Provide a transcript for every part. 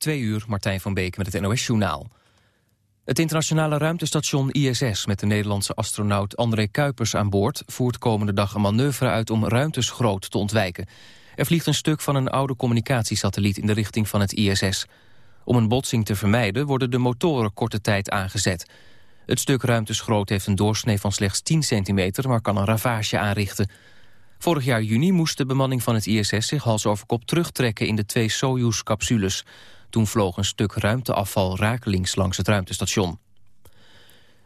Twee uur, Martijn van Beek met het NOS-journaal. Het internationale ruimtestation ISS met de Nederlandse astronaut André Kuipers aan boord... voert komende dag een manoeuvre uit om ruimteschroot te ontwijken. Er vliegt een stuk van een oude communicatiesatelliet in de richting van het ISS. Om een botsing te vermijden worden de motoren korte tijd aangezet. Het stuk ruimteschroot heeft een doorsnee van slechts 10 centimeter... maar kan een ravage aanrichten... Vorig jaar juni moest de bemanning van het ISS zich hals over kop terugtrekken in de twee Soyuz-capsules. Toen vloog een stuk ruimteafval rakelings langs het ruimtestation.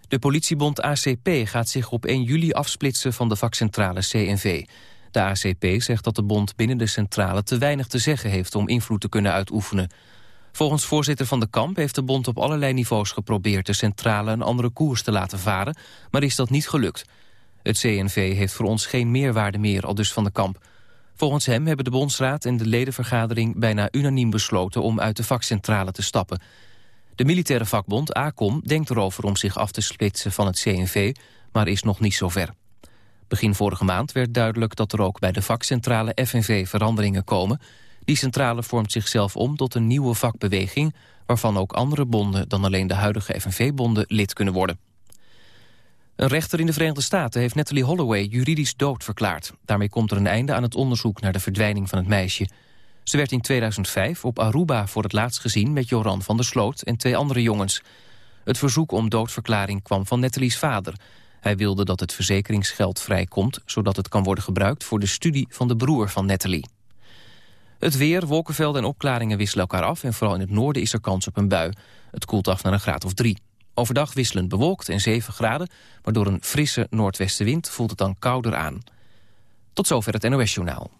De politiebond ACP gaat zich op 1 juli afsplitsen van de vakcentrale CNV. De ACP zegt dat de bond binnen de centrale te weinig te zeggen heeft om invloed te kunnen uitoefenen. Volgens voorzitter van de kamp heeft de bond op allerlei niveaus geprobeerd de centrale een andere koers te laten varen, maar is dat niet gelukt. Het CNV heeft voor ons geen meerwaarde meer, al dus van de kamp. Volgens hem hebben de Bondsraad en de ledenvergadering bijna unaniem besloten om uit de vakcentrale te stappen. De militaire vakbond ACOM denkt erover om zich af te splitsen van het CNV, maar is nog niet zover. Begin vorige maand werd duidelijk dat er ook bij de vakcentrale FNV veranderingen komen. Die centrale vormt zichzelf om tot een nieuwe vakbeweging... waarvan ook andere bonden dan alleen de huidige FNV-bonden lid kunnen worden. Een rechter in de Verenigde Staten heeft Natalie Holloway juridisch dood verklaard. Daarmee komt er een einde aan het onderzoek naar de verdwijning van het meisje. Ze werd in 2005 op Aruba voor het laatst gezien met Joran van der Sloot en twee andere jongens. Het verzoek om doodverklaring kwam van Natalie's vader. Hij wilde dat het verzekeringsgeld vrijkomt... zodat het kan worden gebruikt voor de studie van de broer van Natalie. Het weer, wolkenvelden en opklaringen wisselen elkaar af... en vooral in het noorden is er kans op een bui. Het koelt af naar een graad of drie. Overdag wisselend bewolkt en 7 graden, maar door een frisse noordwestenwind voelt het dan kouder aan. Tot zover het NOS-journaal.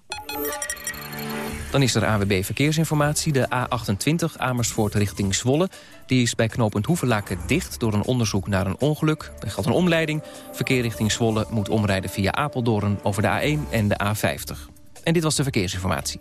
Dan is er AWB Verkeersinformatie, de A28 Amersfoort richting Zwolle. Die is bij knooppunt Hoevelaken dicht door een onderzoek naar een ongeluk. Er geldt een omleiding. Verkeer richting Zwolle moet omrijden via Apeldoorn over de A1 en de A50. En dit was de verkeersinformatie.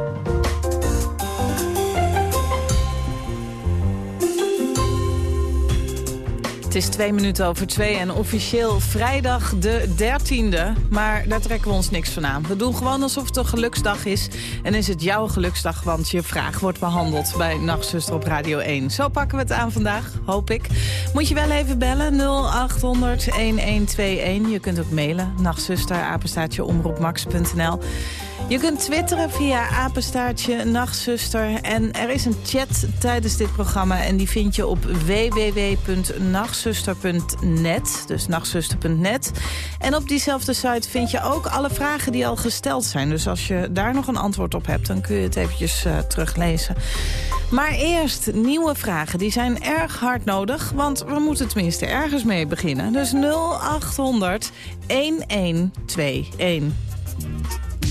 Het is twee minuten over twee en officieel vrijdag de 13e. Maar daar trekken we ons niks van aan. We doen gewoon alsof het een geluksdag is. En is het jouw geluksdag, want je vraag wordt behandeld bij Nachtzuster op Radio 1. Zo pakken we het aan vandaag, hoop ik. Moet je wel even bellen, 0800-1121. Je kunt ook mailen, nachtzuster, omroepmax.nl. Je kunt twitteren via apenstaartje nachtzuster. En er is een chat tijdens dit programma. En die vind je op www.nachtzuster.net. Dus nachtzuster.net. En op diezelfde site vind je ook alle vragen die al gesteld zijn. Dus als je daar nog een antwoord op hebt, dan kun je het eventjes uh, teruglezen. Maar eerst nieuwe vragen. Die zijn erg hard nodig, want we moeten tenminste ergens mee beginnen. Dus 0800 1121.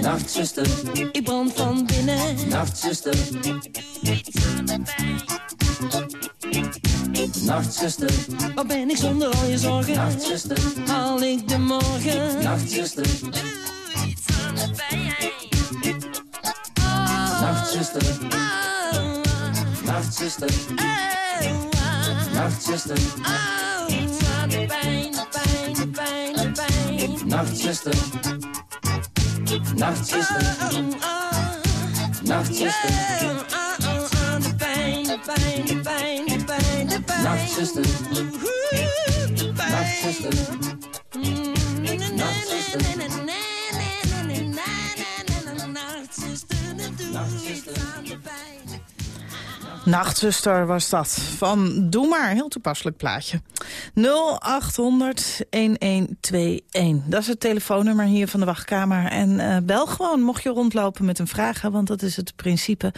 Beginnen? Nachtzuster, ik brand van binnen. Nachtzuster, pijn. Nachtzuster, waar ben ik zonder al je zorgen? Nachtzuster, haal ik de morgen? Nachtzuster, doe iets aan de pijn. Nachtzuster, Nachtzuster, Nachtzuster, iets aan de pijn, pijn, de pijn, de pijn. Nachtzuster, Nachtzuster, Nachtzuster, de pijn, de pijn, de pijn, de pijn, de pijn. Nachtzuster, Nachtzuster, Nachtzuster was dat. Van Doe maar, heel toepasselijk plaatje. 0800 1121. Dat is het telefoonnummer hier van de wachtkamer. En eh, bel gewoon, mocht je rondlopen met een vraag. hè, Want dat is het principe.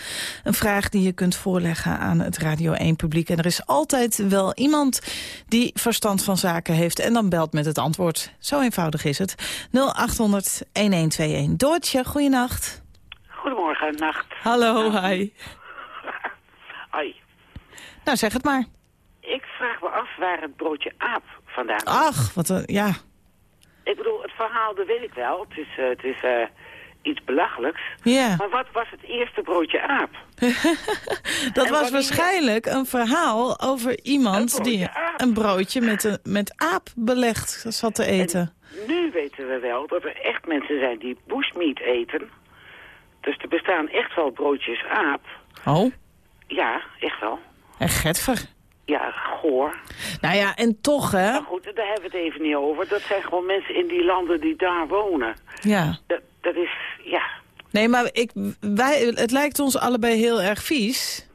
Een vraag die je kunt voorleggen aan het Radio 1 publiek. En er is altijd wel iemand die verstand van zaken heeft. En dan belt met het antwoord. Zo eenvoudig is het. 0800 1121. Doortje, goeienacht. Goedemorgen, nacht. Hallo, hi. Hoi. Nou, zeg het maar. Ik vraag af waar het broodje aap vandaan komt. Ach, wat een, ja. Ik bedoel, het verhaal, dat weet ik wel. Het is, eh, het is eh, iets belachelijks. Ja, Maar wat was het eerste broodje aap? dat en was waarschijnlijk een verhaal over iemand die aap. een broodje met, een, met aap belegd zat te eten. Nu weten we wel dat er echt mensen zijn die bushmeat eten. Dus er bestaan echt wel broodjes aap. Oh, Ja, echt wel. en getver. Ja, goor. Nou ja, en toch hè. Maar goed, daar hebben we het even niet over. Dat zijn gewoon mensen in die landen die daar wonen. Ja. Dat, dat is, ja... Nee, maar ik, wij, het lijkt ons allebei heel erg vies.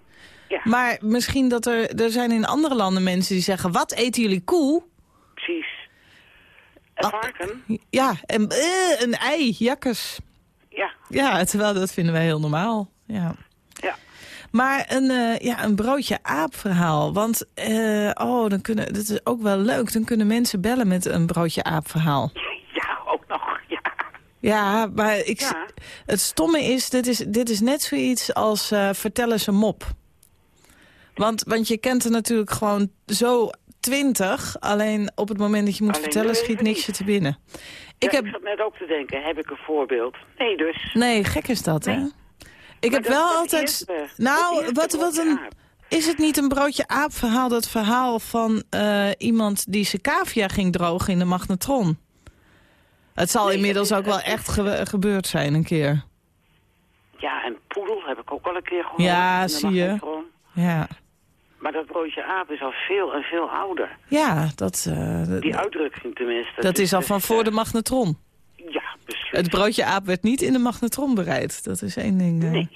Ja. Maar misschien dat er, er zijn in andere landen mensen die zeggen... wat eten jullie koe? Precies. Een Ah. varken? Ja, en eh, een ei, jakkes. Ja, Ja, terwijl dat vinden wij heel normaal. Ja. Maar een, eh, ja, een broodje aap verhaal. Want eh, oh, dan kunnen, dat is ook wel leuk. Dan kunnen mensen bellen met een broodje aap verhaal. Ja, ook nog, ja. Ja, maar ik, Ja. het stomme is dit, is, dit is net zoiets als eh vertel eens een mop. Want, want je kent er natuurlijk gewoon zo twintig. Alleen op het moment dat je moet Alleen vertellen schiet niks je te binnen. Ik Ik, heb, ik zat net ook te denken, heb ik een voorbeeld? Nee, dus. nee, gek is dat, hè? Ik heb wel altijd... nou, wat, wat een... aap. Is het niet een broodje aap verhaal, dat verhaal van eh, iemand die zijn cavia ging drogen in de magnetron? Het zal Nee, inmiddels ook wel echt ge- gebeurd zijn een keer. Ja, en poedel heb ik ook al een keer gehoord. Ja, in de zie je. Ja, Maar dat broodje aap is al veel en veel ouder. ja dat, eh, Die uitdrukking tenminste. dat Dus- is al dus, van voor eh, de magnetron. Het broodje aap werd niet in de magnetron bereid. Dat is één ding. eh. Nee.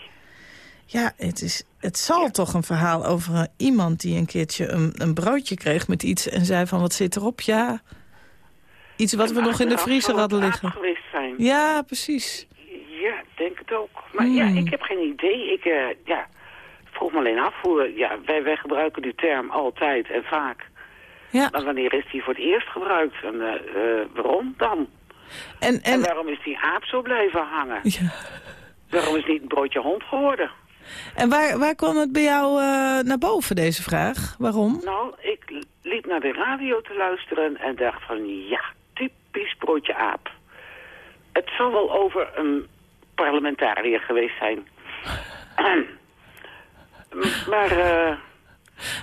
Ja, het, is, het zal toch een verhaal over eh, iemand die een keertje een, een broodje kreeg met iets... en zei van, wat zit erop? Ja, iets wat we nog in de vriezer hadden liggen. geweest zijn. Ja, precies. Ja, ik denk het ook. Maar ja, Hmm. ik heb geen idee. Ik eh, ja, vroeg me alleen af hoe... Ja, wij, wij gebruiken die term altijd en vaak. Ja, Maar wanneer is die voor het eerst gebruikt? En waarom dan? En, En, en, waarom is die aap zo blijven hangen? ja, Waarom is niet een broodje hond geworden? En waar, waar kwam het bij jou eh, naar boven, deze vraag? Waarom? Nou, ik liep naar de radio te luisteren en dacht van ja, typisch broodje aap. Het zal wel over een parlementariër geweest zijn. maar eh,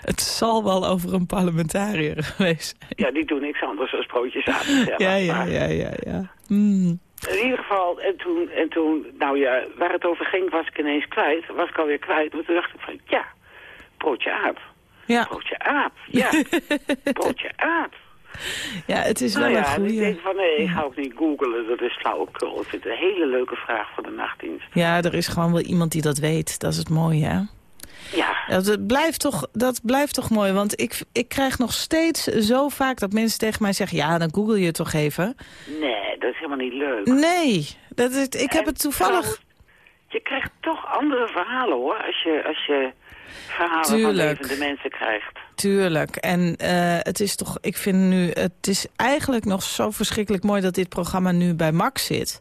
Het zal wel over een parlementariër geweest zijn. ja, die doen niks anders dan broodjes zeggen. Ja, ja, ja, ja, ja. Hmm. In ieder geval, en toen, en toen, nou ja, waar het over ging was ik ineens kwijt. Was ik alweer kwijt. Maar toen dacht ik van, ja, broodje aap. Ja, Broodje aap, ja. broodje aap. ja, het is wel Nou een ja, en ik goede. denk van, nee, ik ga ook niet googlen. Dat is flauwekul. Ik vind het een hele leuke vraag voor de nachtdienst. Ja, er is gewoon wel iemand die dat weet. Dat is het mooie, hè? Ja, dat, blijft toch, dat blijft toch mooi, want ik, ik krijg nog steeds zo vaak dat mensen tegen mij zeggen... ja, dan google je toch even. nee, dat is helemaal niet leuk. Nee, dat is, ik heb En het toevallig... trouwens, Je krijgt toch andere verhalen, hoor. Als je, als je verhalen Tuurlijk. van levende mensen krijgt. Tuurlijk. En eh, het is toch, ik vind nu, het is eigenlijk nog zo verschrikkelijk mooi dat dit programma nu bij Max zit.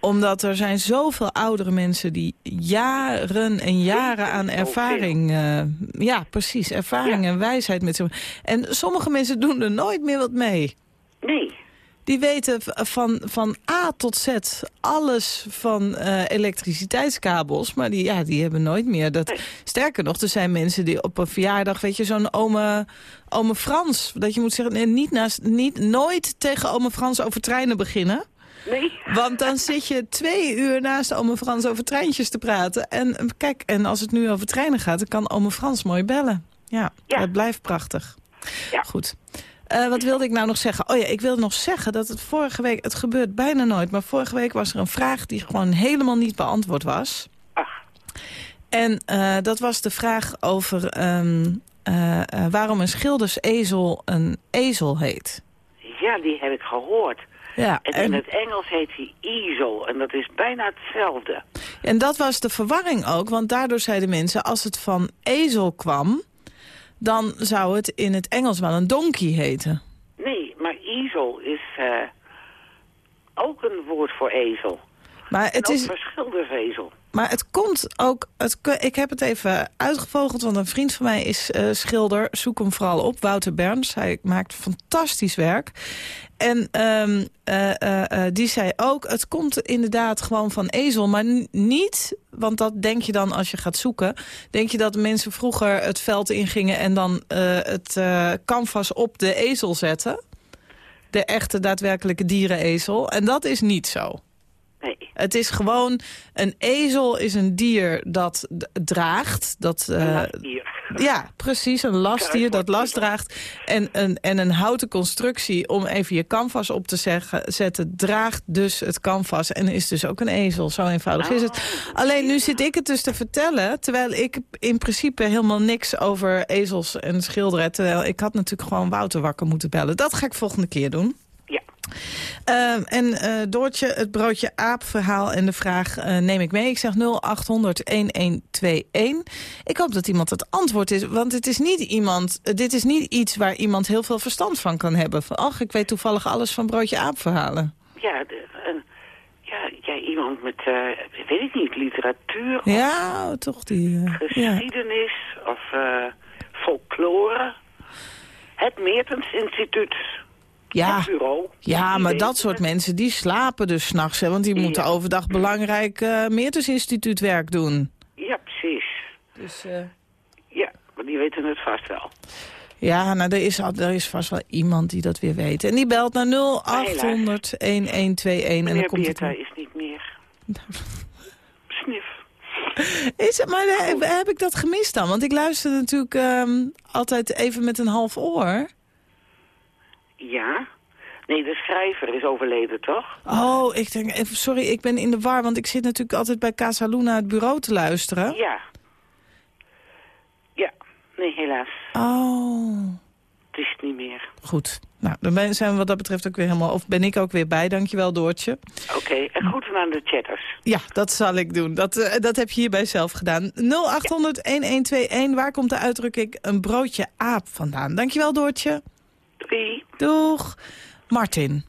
Omdat er zijn zoveel oudere mensen die jaren en jaren aan ervaring... eh, ja, precies, ervaring Ja. en wijsheid met zich. En sommige mensen doen er nooit meer wat mee. Nee, Die weten van, van A tot Z alles van eh, elektriciteitskabels. Maar die, ja, die hebben nooit meer dat. Nee. Sterker nog, er zijn mensen die op een verjaardag, weet je, zo'n ome, ome Frans. Dat je moet zeggen, nee, niet, naast, niet nooit tegen ome Frans over treinen beginnen. Nee. Want dan zit je twee uur naast ome Frans over treintjes te praten. En kijk, en als het nu over treinen gaat, dan kan ome Frans mooi bellen. Ja, Ja. het blijft prachtig. Ja. Goed. Eh, wat wilde ik nou nog zeggen? Oh ja, ik wilde nog zeggen dat het vorige week... Het gebeurt bijna nooit, maar vorige week was er een vraag... die gewoon helemaal niet beantwoord was. Ach, En eh, dat was de vraag over ehm, eh, eh, waarom een schildersezel een ezel heet. ja, die heb ik gehoord. Ja, En, in het Engels heet hij easel. En dat is bijna hetzelfde. en dat was de verwarring ook, want daardoor zeiden mensen... als het van ezel kwam, dan zou het in het Engels wel een donkey heten. Nee, maar easel is eh, ook een woord voor ezel. Maar En het ook is... voor schildersezel. Maar het komt ook... Het, ik heb het even uitgevogeld, want een vriend van mij is eh, schilder. Zoek hem vooral op, Wouter Berns. Hij maakt fantastisch werk. En ehm, eh, eh, die zei ook, het komt inderdaad gewoon van ezel. Maar niet, want dat denk je dan als je gaat zoeken... denk je dat mensen vroeger het veld ingingen... en dan het canvas op de ezel zetten? De echte, daadwerkelijke dierenezel. En dat is niet zo. Nee. Het is gewoon, een ezel is een dier dat draagt. Dat, eh, Hier. ja, precies, een lastdier dat last draagt. En een, en een houten constructie om even je canvas op te zeggen, zetten... draagt dus het canvas en is dus ook een ezel. Zo eenvoudig is het. Alleen nu zit ik het dus te vertellen... terwijl ik in principe helemaal niks over ezels en schilderen... terwijl ik had natuurlijk gewoon Wouter wakker moeten bellen. Dat ga ik volgende keer doen. Ehm, en eh, Doortje, het broodje aap verhaal en de vraag eh, neem ik mee. Ik zeg 0800-1121. Ik hoop dat iemand het antwoord is. Want het is niet iemand, eh, dit is niet iets waar iemand heel veel verstand van kan hebben. Van, ach, ik weet toevallig alles van broodje aap verhalen. Ja, ja, ja, iemand met, weet ik niet, literatuur of Ja, toch die... ja. geschiedenis of folklore. Het Meertens Instituut. Ja. Ja, maar dat soort mensen die slapen dus s'nachts. Want die moeten overdag belangrijk uh, Meertensinstituutwerk doen. Ja, precies. Dus, eh, Ja, maar die weten het vast wel. Ja, nou, er is, er is vast wel iemand die dat weer weet. En die belt naar 0800 1121 en dan Meneer komt het... Beerta is niet meer. Snif. Is het, maar eh, heb ik dat gemist dan? Want ik luister natuurlijk ehm, altijd even met een half oor. Ja? Nee, de schrijver is overleden, toch? Oh, ik denk, even, sorry, ik ben in de war, want ik zit natuurlijk altijd bij Casa Luna het bureau te luisteren. Ja. Ja, nee, helaas. Oh, Het is het niet meer. goed. Nou, dan zijn we wat dat betreft ook weer helemaal, of ben ik ook weer bij. Dankjewel, Doortje. Oké, en groeten aan de chatters. Ja, dat zal ik doen. Dat, eh, dat heb je hierbij zelf gedaan. 0800-1121, waar komt de uitdrukking een broodje aap vandaan? Dankjewel, Doortje. Doeg. Martin.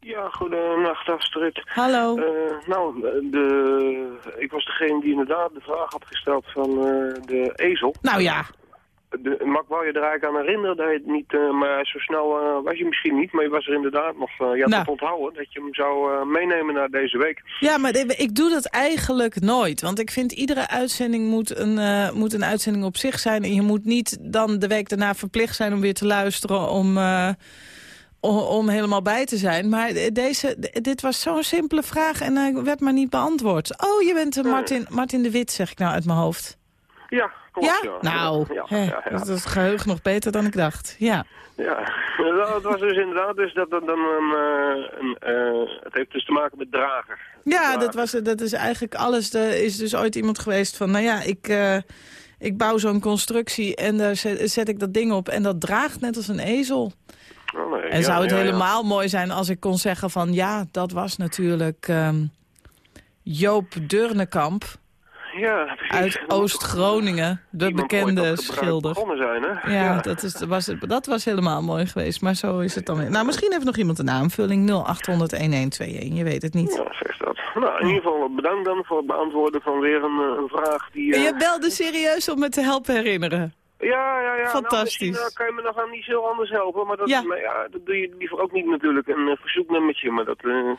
Ja, goedenacht Astrid. Hallo. Eh, nou, de, ik was degene die inderdaad de vraag had gesteld van eh, de ezel. Nou ja, De, maar ik wou je er eigenlijk aan herinneren dat je het niet, eh, maar zo snel eh, was je misschien niet, maar je was er inderdaad nog, eh, je had Nou. het onthouden dat je hem zou meenemen naar deze week. Ja, maar ik- doe dat eigenlijk nooit. Want ik vind iedere uitzending moet een, moet een uitzending op zich zijn. En je moet niet dan de week daarna verplicht zijn om weer te luisteren... om, om, om helemaal bij te zijn. Maar deze, dit was zo'n simpele vraag en hij werd maar niet beantwoord. Oh, je bent Martin, Martin de Wit, zeg ik nou uit mijn hoofd. Ja, klopt. Ja? Ja, Nou, ja, ja, dat is het geheugen nog beter dan ik dacht. Ja. Ja, Nou, het was dus inderdaad dus dat dan een, eh, een eh, het heeft dus te maken met drager. Ja, Drager. dat, was, dat is eigenlijk alles. Er is dus ooit iemand geweest van, nou ja, ik, eh, ik bouw zo'n constructie en daar zet, zet ik dat ding op en dat draagt net als een ezel. Oh, nee, En ja, zou het ja, ja. helemaal mooi zijn als ik kon zeggen van, ja, dat was natuurlijk ehm, Joop Durnekamp Ja, precies. uit Oost-Groningen, de bekende schilder. zijn, hè? Ja, Dat, is, was, dat was helemaal mooi geweest, maar zo is het dan weer. Nou, misschien heeft nog iemand een aanvulling, 0800-1121, je weet het niet. Ja, zeg dat. Nou, in ieder geval bedankt dan voor het beantwoorden van weer een, eh, een vraag die... eh, Je belde serieus om me te helpen herinneren. Ja, ja, ja. Fantastisch. Nou, misschien, eh, kan je me nog aan iets heel anders helpen, maar dat, Ja. maar ja, dat doe je liever ook niet natuurlijk. Een eh, verzoeknummertje, maar dat... dat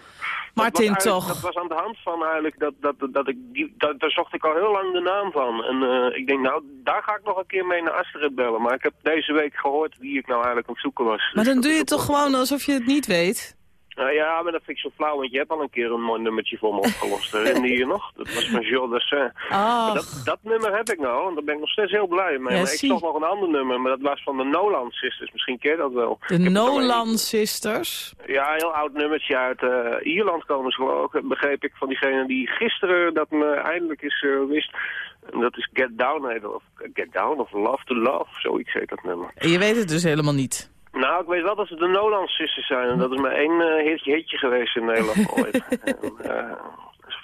Martin, toch? Dat was aan de hand van eigenlijk, dat, dat, dat ik, die, dat, daar zocht ik al heel lang de naam van. En ik denk, nou, daar ga ik nog een keer mee naar Astrid bellen. Maar ik heb deze week gehoord wie ik nou eigenlijk aan het zoeken was. Maar Dus dan doe je ook toch gewoon alsof je het niet weet? Nou ja, maar dat vind ik zo flauw, want je hebt al een keer een mooi nummertje voor me opgelost. Herinner je je nog? Dat was van Jules Ach, dat, dat nummer heb ik nou, en daar ben ik nog steeds heel blij mee. Ja, maar ik zie. zocht nog een ander nummer, maar dat was van de Nolan Sisters. Misschien ken je dat wel. de Ik Nolan Sisters. Ja, een heel oud nummertje uit eh, Ierland komen ze geloof ik. Begreep ik van diegene die gisteren dat me eindelijk is eh, wist. En dat is Get Down, of Get Down, of Love to Love, zoiets heet dat nummer. En je weet het dus helemaal niet. Nou, ik weet wel dat ze de Nolan Sisters zijn. En dat is maar één eh, hitje, hitje geweest in Nederland ooit. En, eh,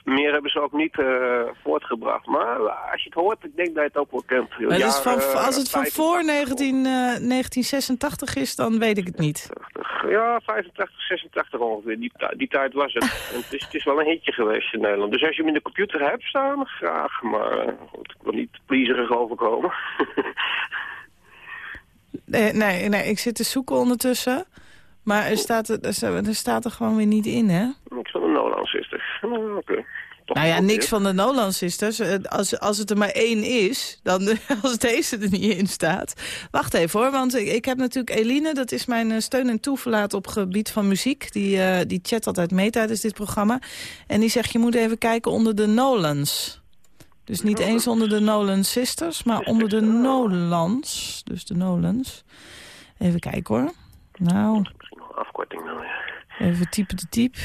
meer hebben ze ook niet eh, voortgebracht. Maar als je het hoort, ik denk dat je het ook wel kent. Maar het is van, als het van 85, voor 19, eh, 1986 is, dan weet ik het niet. Ja, 85, 86 ongeveer. Die, die tijd was het. En het, is, het is wel een hitje geweest in Nederland. Dus als je hem in de computer hebt staan, graag. Maar eh, goed, ik wil niet pleaserig overkomen. Nee, nee, nee, ik zit te zoeken ondertussen. Maar er staat er, er staat- er gewoon weer niet in, hè? Niks van de Nolan Sisters. Nou, oké. Nou ja, niks van de Nolan Sisters. Eh, Als, als het er maar één is, dan als deze er niet in staat. Wacht even hoor, want ik, ik heb natuurlijk Eline, dat is mijn eh, steun en toeverlaat op gebied van muziek. Die, eh, die chat altijd mee tijdens dit programma. En die zegt, je moet even kijken onder de Nolans. Dus niet eens onder de Nolan Sisters, maar onder de Nolans. Dus de Nolans. Even kijken hoor. Nou, Misschien nog afkorting nou, ja. even typen de typ.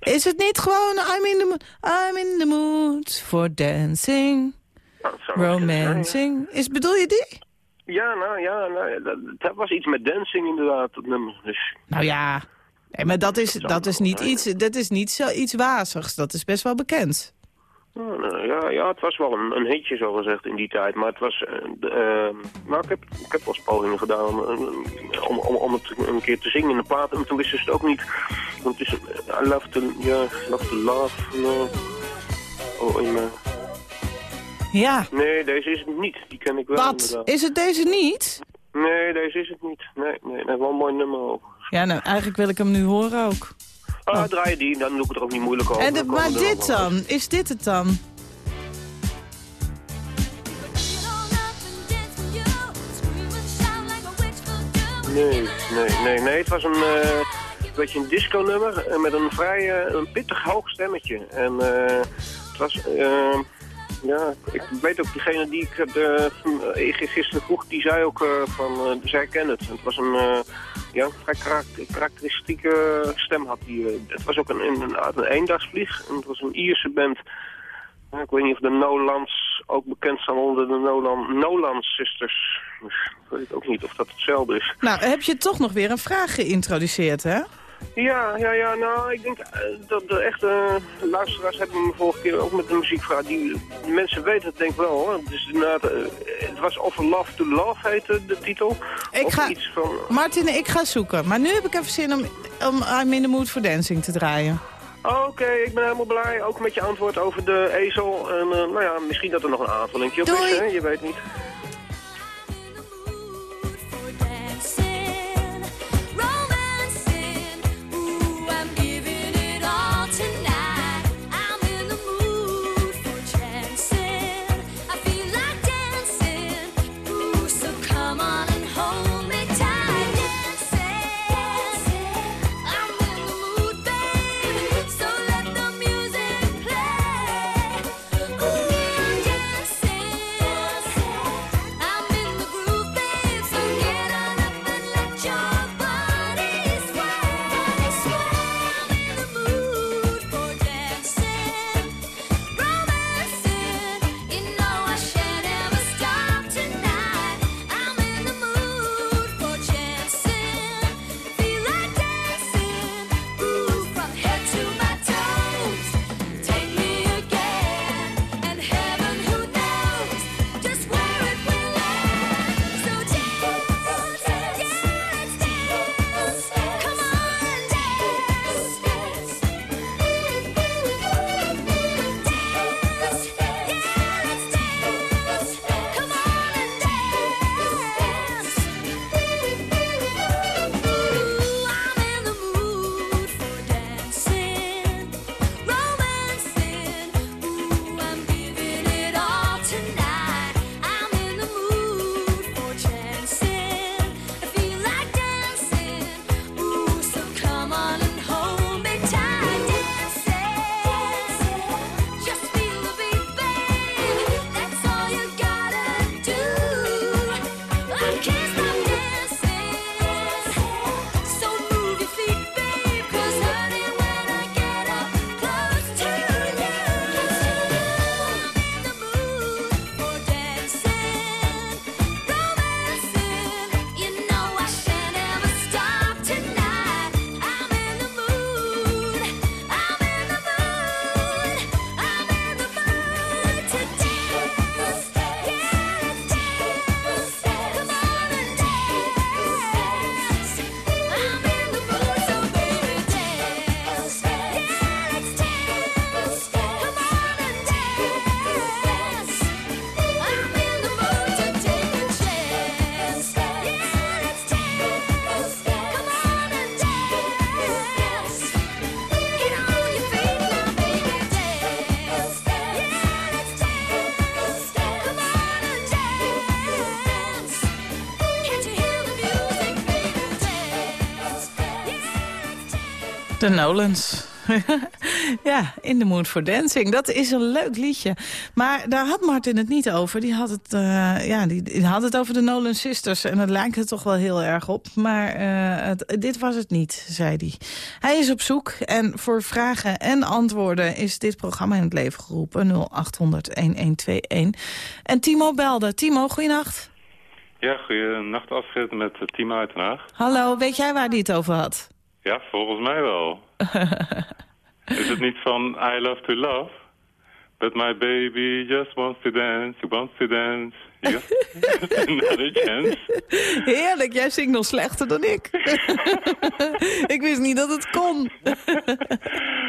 Is het niet gewoon I'm in the mood, I'm in the mood for dancing, Nou, wel romancing? Is, bedoel je die? Ja, nou ja, nou, dat, dat was iets met dancing inderdaad, dat nummer. Dus, Nou ja, nee, maar dat is, dat is wel niet iets, dat is niet zo iets wazigs. Dat is best wel bekend. Nou, nou, ja, ja, het was wel een, een hitje zo gezegd in die tijd. Maar het was... eh, de, eh, nou, ik heb, ik heb wel eens pogingen gedaan om, om, om, om het een keer te zingen in de plaat. En toen wisten ze het ook niet. Want het is... I love to... Ja, love to love. no. Oh, in mijn... Ja, Nee, deze is het niet. Die ken ik wel wat? inderdaad. Is het deze niet? Nee, deze is het niet. Nee, nee, nee wel een mooi nummer ook. Ja, nou, eigenlijk wil ik hem nu horen ook. Ah, draai je die, dan doe ik het er ook niet moeilijk over. En de, maar dit dan? Is dit het dan? Nee, nee, nee, nee. Het was een, eh, beetje een disco-nummer eh, met een vrij eh, een pittig hoog stemmetje. En eh, het was... ja, ik weet ook, diegene die ik gisteren vroeg, die zei ook van, zij kent het. Het was een, ja, vrij karak- karakteristieke stem had die. eh. het was ook een, een, een, een eendagsvlieg en het was een Ierse band. Ja, ik weet niet of de Nolans ook bekend staan onder de Nolan, Nolan Sisters. Dus ik weet ook niet of dat hetzelfde is. Nou, heb je toch nog weer een vraag geïntroduceerd, hè? Ja, ja, ja, nou, ik denk eh, dat de echte luisteraars hebben me vorige keer ook met de muziekvraag. Die de mensen weten het denk ik wel, hoor. Dus eh, het was of Love to Love heette de titel. Ik of ga- iets van... Martin, ik ga zoeken. Maar nu heb ik even zin om om I'm in the mood for dancing te draaien. Oké, ik ben helemaal blij. Ook met je antwoord over de ezel. En eh, nou ja, misschien dat er nog een aanvullingje op Doei. is, hè? Je weet niet. De Nolans. ja, in the mood for dancing. Dat is een leuk liedje. Maar daar had Martin het niet over. Die had het, eh, ja, die, die had het over de Nolan Sisters. En dat lijkt er toch wel heel erg op. Maar eh, het, dit was het niet, zei hij. Hij is op zoek. En voor vragen en antwoorden is dit programma in het leven geroepen. 0800-1121. En Timo belde. Timo, goeienacht. Ja, goeienacht Astrid met eh, Timo uit Den Haag. Hallo, weet jij waar hij het over had? Ja, volgens mij wel. Is het niet van I love to love? But my baby just wants to dance, wants to dance. Got another chance. Heerlijk, jij zingt nog slechter dan ik. ik wist niet dat het kon.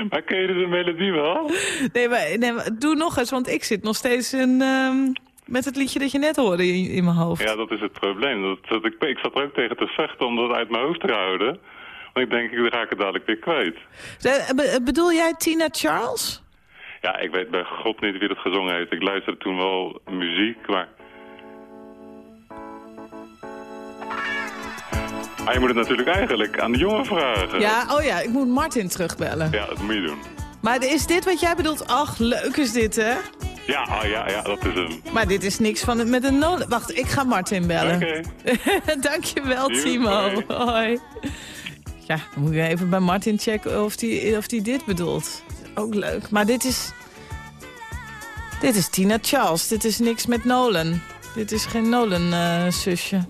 Maar ken je de melodie wel? Nee maar, nee, maar doe nog eens, want ik zit nog steeds ehm, met het liedje dat je net hoorde in, in mijn hoofd. Ja, dat is het probleem. Dat, dat ik, ik zat er ook tegen te vechten om dat uit mijn hoofd te houden. Ik denk, ik raak het dadelijk weer kwijt. Zeg, be- bedoel jij Tina Charles? Ja, ik weet bij god niet wie dat gezongen heeft. Ik luisterde toen wel muziek, maar... Maar je moet het natuurlijk eigenlijk aan de jongen vragen. Ja, oh ja, ik moet Martin terugbellen. Ja, dat moet je doen. Maar is dit wat jij bedoelt? Ach, leuk is dit, hè? Ja, ah, ja, ja, dat is hem. Maar dit is niks van het met een no Wacht, ik ga Martin bellen. Oké. Dankjewel, Joep, Timo. hoi. Ja, dan moet ik even bij Martin checken of die, of die dit bedoelt. Ook leuk. Maar dit is... Dit is Tina Charles. Dit is niks met Nolan. Dit is geen Nolan-zusje.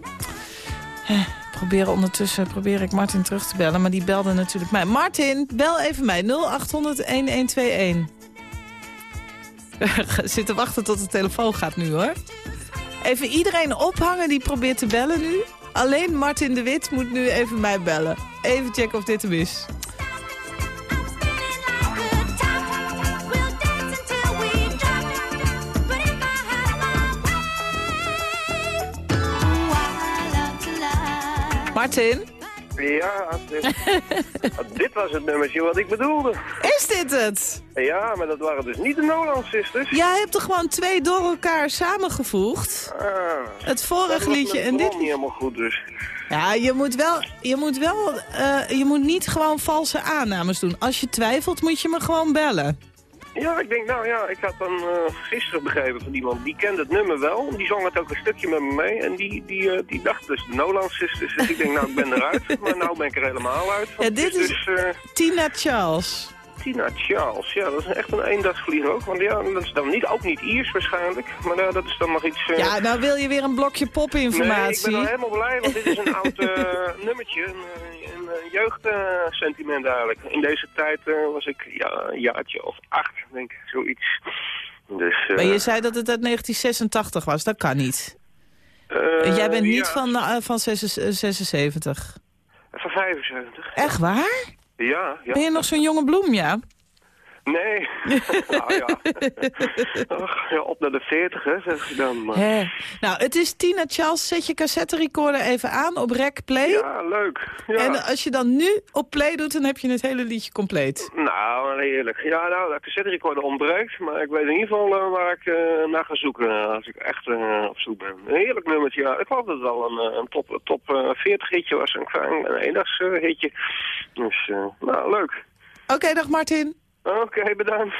probeer ondertussen probeer ik Martin terug te bellen. Maar die belde natuurlijk mij. Martin, bel even mij. 0800-1121. Zit te wachten tot de telefoon gaat nu, hoor. Even iedereen ophangen die probeert te bellen nu. Alleen Martin de Wit moet nu even mij bellen. Even checken of dit hem is. Martin, Ja, dit, dit was het nummertje wat ik bedoelde. is dit het? Ja, maar dat waren dus niet de Nolan Sisters. Jij hebt er gewoon twee door elkaar samengevoegd. Ah, Het vorige dat liedje en dit bron niet helemaal goed dus. Ja, je moet wel, je moet wel, eh, je moet niet gewoon valse aannames doen. Als je twijfelt, moet je me gewoon bellen. Ja, ik denk, nou ja, ik had dan eh, gisteren begrepen van iemand, die kende het nummer wel. Die zong het ook een stukje met me mee. En die, die, eh, die dacht dus de Nolan Sisters. Dus ik denk, nou, ik ben eruit. maar nou ben ik er helemaal uit. Ja, dit is- Dus eh, Tina Charles. Tina Charles. Ja, dat is echt een eendagsvlieger ook. Want ja, dat is dan niet, ook niet Iers waarschijnlijk. Maar ja, dat is dan nog iets... eh, Ja, nou wil je weer een blokje Nee, ik popinformatie. ben al helemaal blij, want dit is een oud eh, nummertje, een, eh, een, eh, jeugdsentiment eigenlijk. In deze tijd was ik ja, een jaartje of acht, denk ik, zoiets. Dus, maar je zei dat het uit 1986 was, dat kan niet. Jij bent niet ja, van, van 76. Van 75. Echt waar? Ja, ja. Ben je nog zo'n jonge bloem, ja? Nee. nou ja. Ach, ja. Op naar de 40, hè, zeg je dan. Maar... Hè. Nou, het is Tina Charles. Zet je cassette recorder even aan op rec play. Ja, leuk. Ja. En als je dan nu op play doet, dan heb je het hele liedje compleet. Nou, heerlijk. Ja, nou, de cassette recorder ontbreekt, maar ik weet in ieder geval eh, waar ik eh, naar ga zoeken eh, als ik echt op zoek ben. Een heerlijk nummertje, ja. Ik geloof dat het wel een, een top, top eh, 40 hitje was, een, klein- een eendags hitje. Dus, nou, leuk. Oké, dag Martin. Oké, bedankt.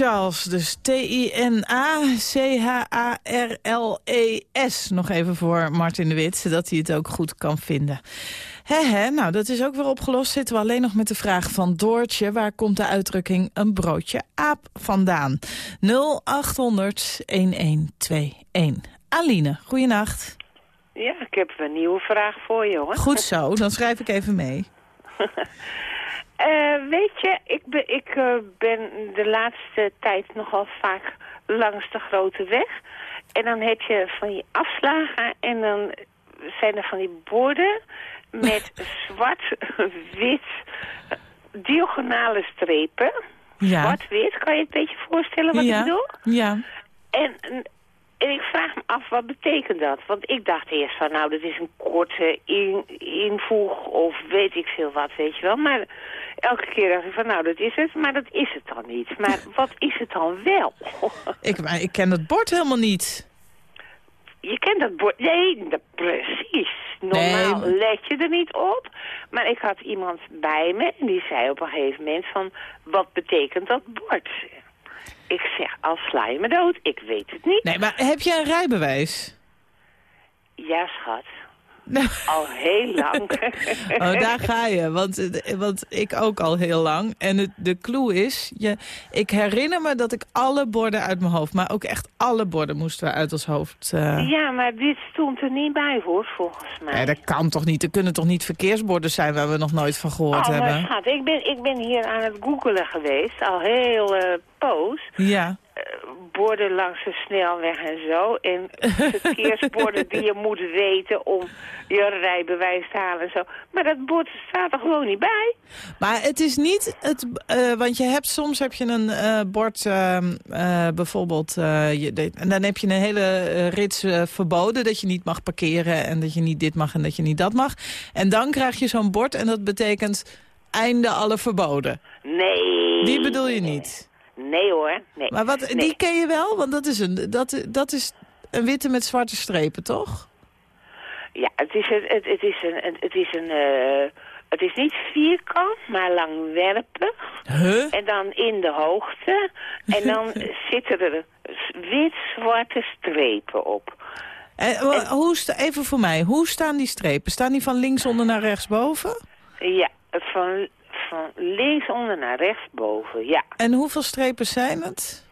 Charles, dus T-I-N-A-C-H-A-R-L-E-S. Nog even voor Martin de Wit, zodat hij het ook goed kan vinden. Hè, hè, nou, dat is ook weer opgelost. Zitten we alleen nog met de vraag van Doortje. Waar komt de uitdrukking een broodje aap vandaan? 0800-1121. Aline, goeienacht. Ja, ik heb een nieuwe vraag voor je, hoor. Goed zo, dan schrijf ik even mee. Eh, weet je, ik, ben, ik eh, ben de laatste tijd nogal vaak langs de grote weg. En dan heb je van die afslagen en dan zijn er van die borden met zwart, wit, diagonale strepen. Ja. Zwart-wit, kan je het een beetje voorstellen wat ja. ik bedoel? Ja. En, en ik vraag me af, wat betekent dat? Want ik dacht eerst van, nou, dat is een korte in, invoeg of weet ik veel wat, weet je wel. Maar elke keer dacht ik van, nou, dat is het, maar dat is het dan niet. Maar wat is het dan wel? Ik, maar ik ken het bord helemaal niet. Je kent dat bord. Nee, dat, precies. Normaal Nee. let je er niet op. Maar ik had iemand bij me en die zei op een gegeven moment van... Wat betekent dat bord? Ik zeg, als sla je me dood. Ik weet het niet. Nee, maar heb je een rijbewijs? Ja, schat. Al heel lang. Oh, daar ga je. Want, want ik ook al heel lang. En het, de clue is, je, ik herinner me dat ik alle borden uit mijn hoofd... maar ook echt alle borden moesten we uit ons hoofd... eh. Ja, maar dit stond er niet bij, hoor, volgens mij. Nee, dat kan toch niet? Er kunnen toch niet verkeersborden zijn waar we nog nooit van gehoord oh, hebben? schat, ik ben, ik ben hier aan het googelen geweest, al heel eh poos. Ja. Borden langs de snelweg en zo. En verkeersborden die je moet weten om je rijbewijs te halen en zo. Maar dat bord staat er gewoon niet bij. Maar het is niet het... eh, want je hebt, soms heb je een eh, bord, ehm, eh, bijvoorbeeld... je, en dan heb je een hele rits verboden... dat je niet mag parkeren en dat je niet dit mag en dat je niet dat mag. En dan krijg je zo'n bord en dat betekent... einde alle verboden. Nee. Die bedoel je niet? Nee hoor, nee. Maar wat, Nee. die ken je wel? Want dat is, een, dat, dat is een witte met zwarte strepen, toch? Ja, het is een, het, het is een, het- is een, eh, het is niet vierkant, maar langwerpig. Huh? En dan in de hoogte. En dan zitten er wit-zwarte strepen op. En, wa- hoe sta, even voor mij, hoe staan die strepen? Staan die van linksonder naar rechtsboven? Ja, van, van linksonder naar rechtsboven, ja. En hoeveel strepen zijn het?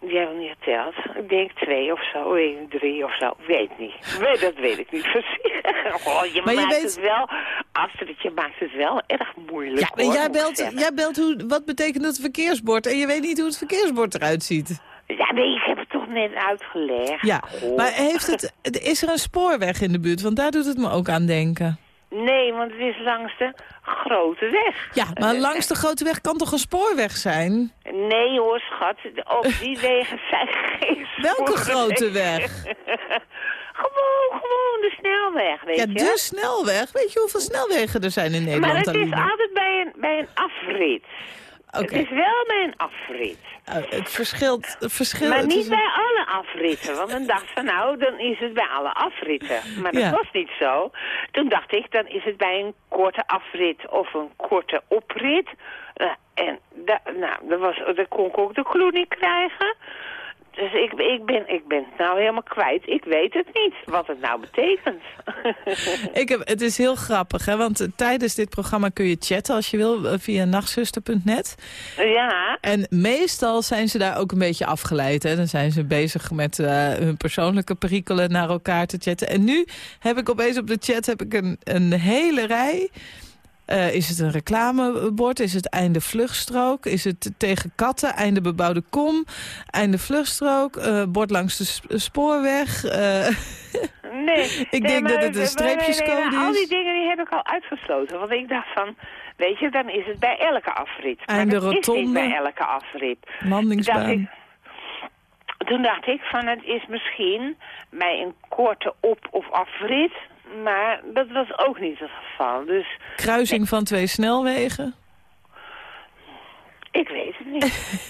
Die hebben we niet geteld. Ik denk twee of zo, drie of zo. Weet niet. Weet, dat weet ik niet precies. Oh, je Maar je maakt weet- het wel, Astrid, je maakt het wel erg moeilijk, Ja, hoor, jij belt, jij belt hoe, wat betekent het verkeersbord en je weet niet hoe het verkeersbord eruit ziet. Ja, nee, ik heb het toch net uitgelegd. Ja, maar heeft het, is er een spoorweg in de buurt? Want daar doet het me ook aan denken. Nee, want het is langs de grote weg. Ja, maar langs de grote weg kan toch een spoorweg zijn? Nee hoor, schat. Op die wegen zijn geen Welke grote weg? gewoon, gewoon de snelweg, weet Ja, je. de snelweg. Weet je hoeveel snelwegen er zijn in Nederland? maar het is altijd bij een, bij een afrit. Het is wel bij een afrit. Oh, het verschilt. Het verschil, maar niet een- bij alle afritten. Want dan dacht van nou, dan is het bij alle afritten. Maar dat Ja. was niet zo. Toen dacht ik, dan is het bij een korte afrit of een korte oprit. Eh, en da, nou, dat was, dan kon ik ook de clue niet krijgen. Dus ik, ik, ben, ik ben het nou helemaal kwijt. Ik weet het niet, wat het nou betekent. Ik heb, het is heel grappig, hè? want eh, tijdens dit programma kun je chatten als je wil eh, via nachtzuster.net. ja, En meestal zijn ze daar ook een beetje afgeleid. Hè? Dan zijn ze bezig met eh, hun persoonlijke perikelen naar elkaar te chatten. En nu heb ik opeens op de chat heb ik een, een hele rij. Eh, is het een reclamebord? Is het einde vluchtstrook? Is het tegen katten? Einde bebouwde kom? Einde vluchtstrook? eh, bord langs de sp- spoorweg? eh, nee. Ik nee, denk maar dat het een streepjescode nee, maar Al is. die dingen die heb ik al uitgesloten. Want ik dacht van, weet je, dan is het bij elke afrit. Maar Einde is niet rotonde. bij elke afrit. landingsbaan. Toen dacht ik van het is misschien bij een korte op- of afrit, maar dat was ook niet het geval. Dus Kruising van twee snelwegen? Ik weet het niet.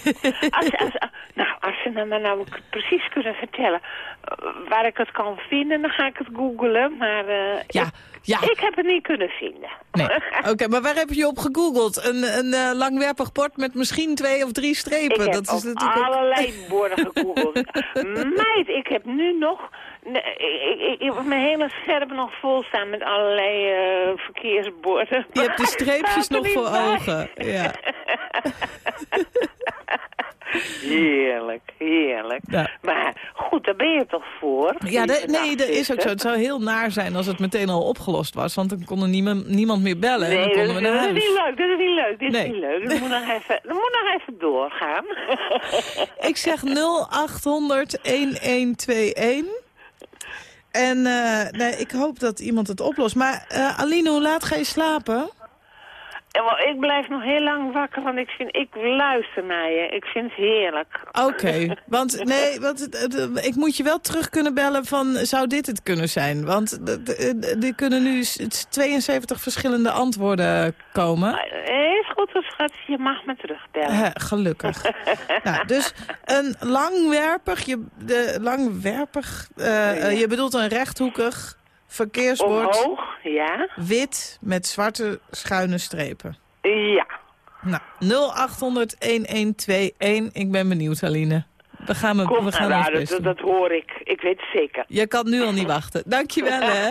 als, als, nou, als ze nou, maar nou precies kunnen vertellen eh, waar ik het kan vinden, dan ga ik het googlen. Maar eh, Ja, ik, ja. ik heb het niet kunnen vinden. Nee. Oké, maar waar heb je op gegoogeld? Een, een eh, langwerpig bord met misschien twee of drie Ik strepen. heb dat is natuurlijk ook- allerlei borden gegoogeld. Meid, ik heb nu nog... nee, Ik, ik, ik heb mijn hele scherm nog vol staan met allerlei eh, verkeersborden. Je hebt de streepjes nog voor bij. ogen. Ja. Heerlijk, heerlijk. Ja. Maar goed, daar ben je toch voor? Ja, de- nee, dat is ook zo. Het zou heel naar zijn als het meteen al opgelost was. Want dan kon er niemand, niemand meer bellen en Nee, dan dat, konden is, we naar dat is niet leuk, dat is niet leuk, dit Nee. is niet leuk. Dat moet nog even, dat moet nog even doorgaan. Ik zeg 0800 1121. En eh, nee, ik hoop dat iemand het oplost. Maar eh, Aline, hoe laat ga je slapen? Ik blijf nog heel lang wakker, want ik, vind, ik luister naar je. Ik vind het heerlijk. Oké, want nee, want ik moet je wel terug kunnen bellen van zou dit het kunnen zijn? Want er kunnen nu s- 72 verschillende antwoorden komen. Eh, Is goed, dus schat, je mag me terugbellen. Gelukkig. nou, dus een langwerpig, je, de, langwerpig, eh, eh, je bedoelt een rechthoekig verkeersbord, Omhoog, ja. wit met zwarte schuine strepen. Ja. Nou, 0800 1121. Ik ben benieuwd, Aline. We gaan, me, Kom, we gaan nou, dat, dat, dat hoor ik. Ik weet het zeker. Je kan nu al niet wachten. Dankjewel, hè.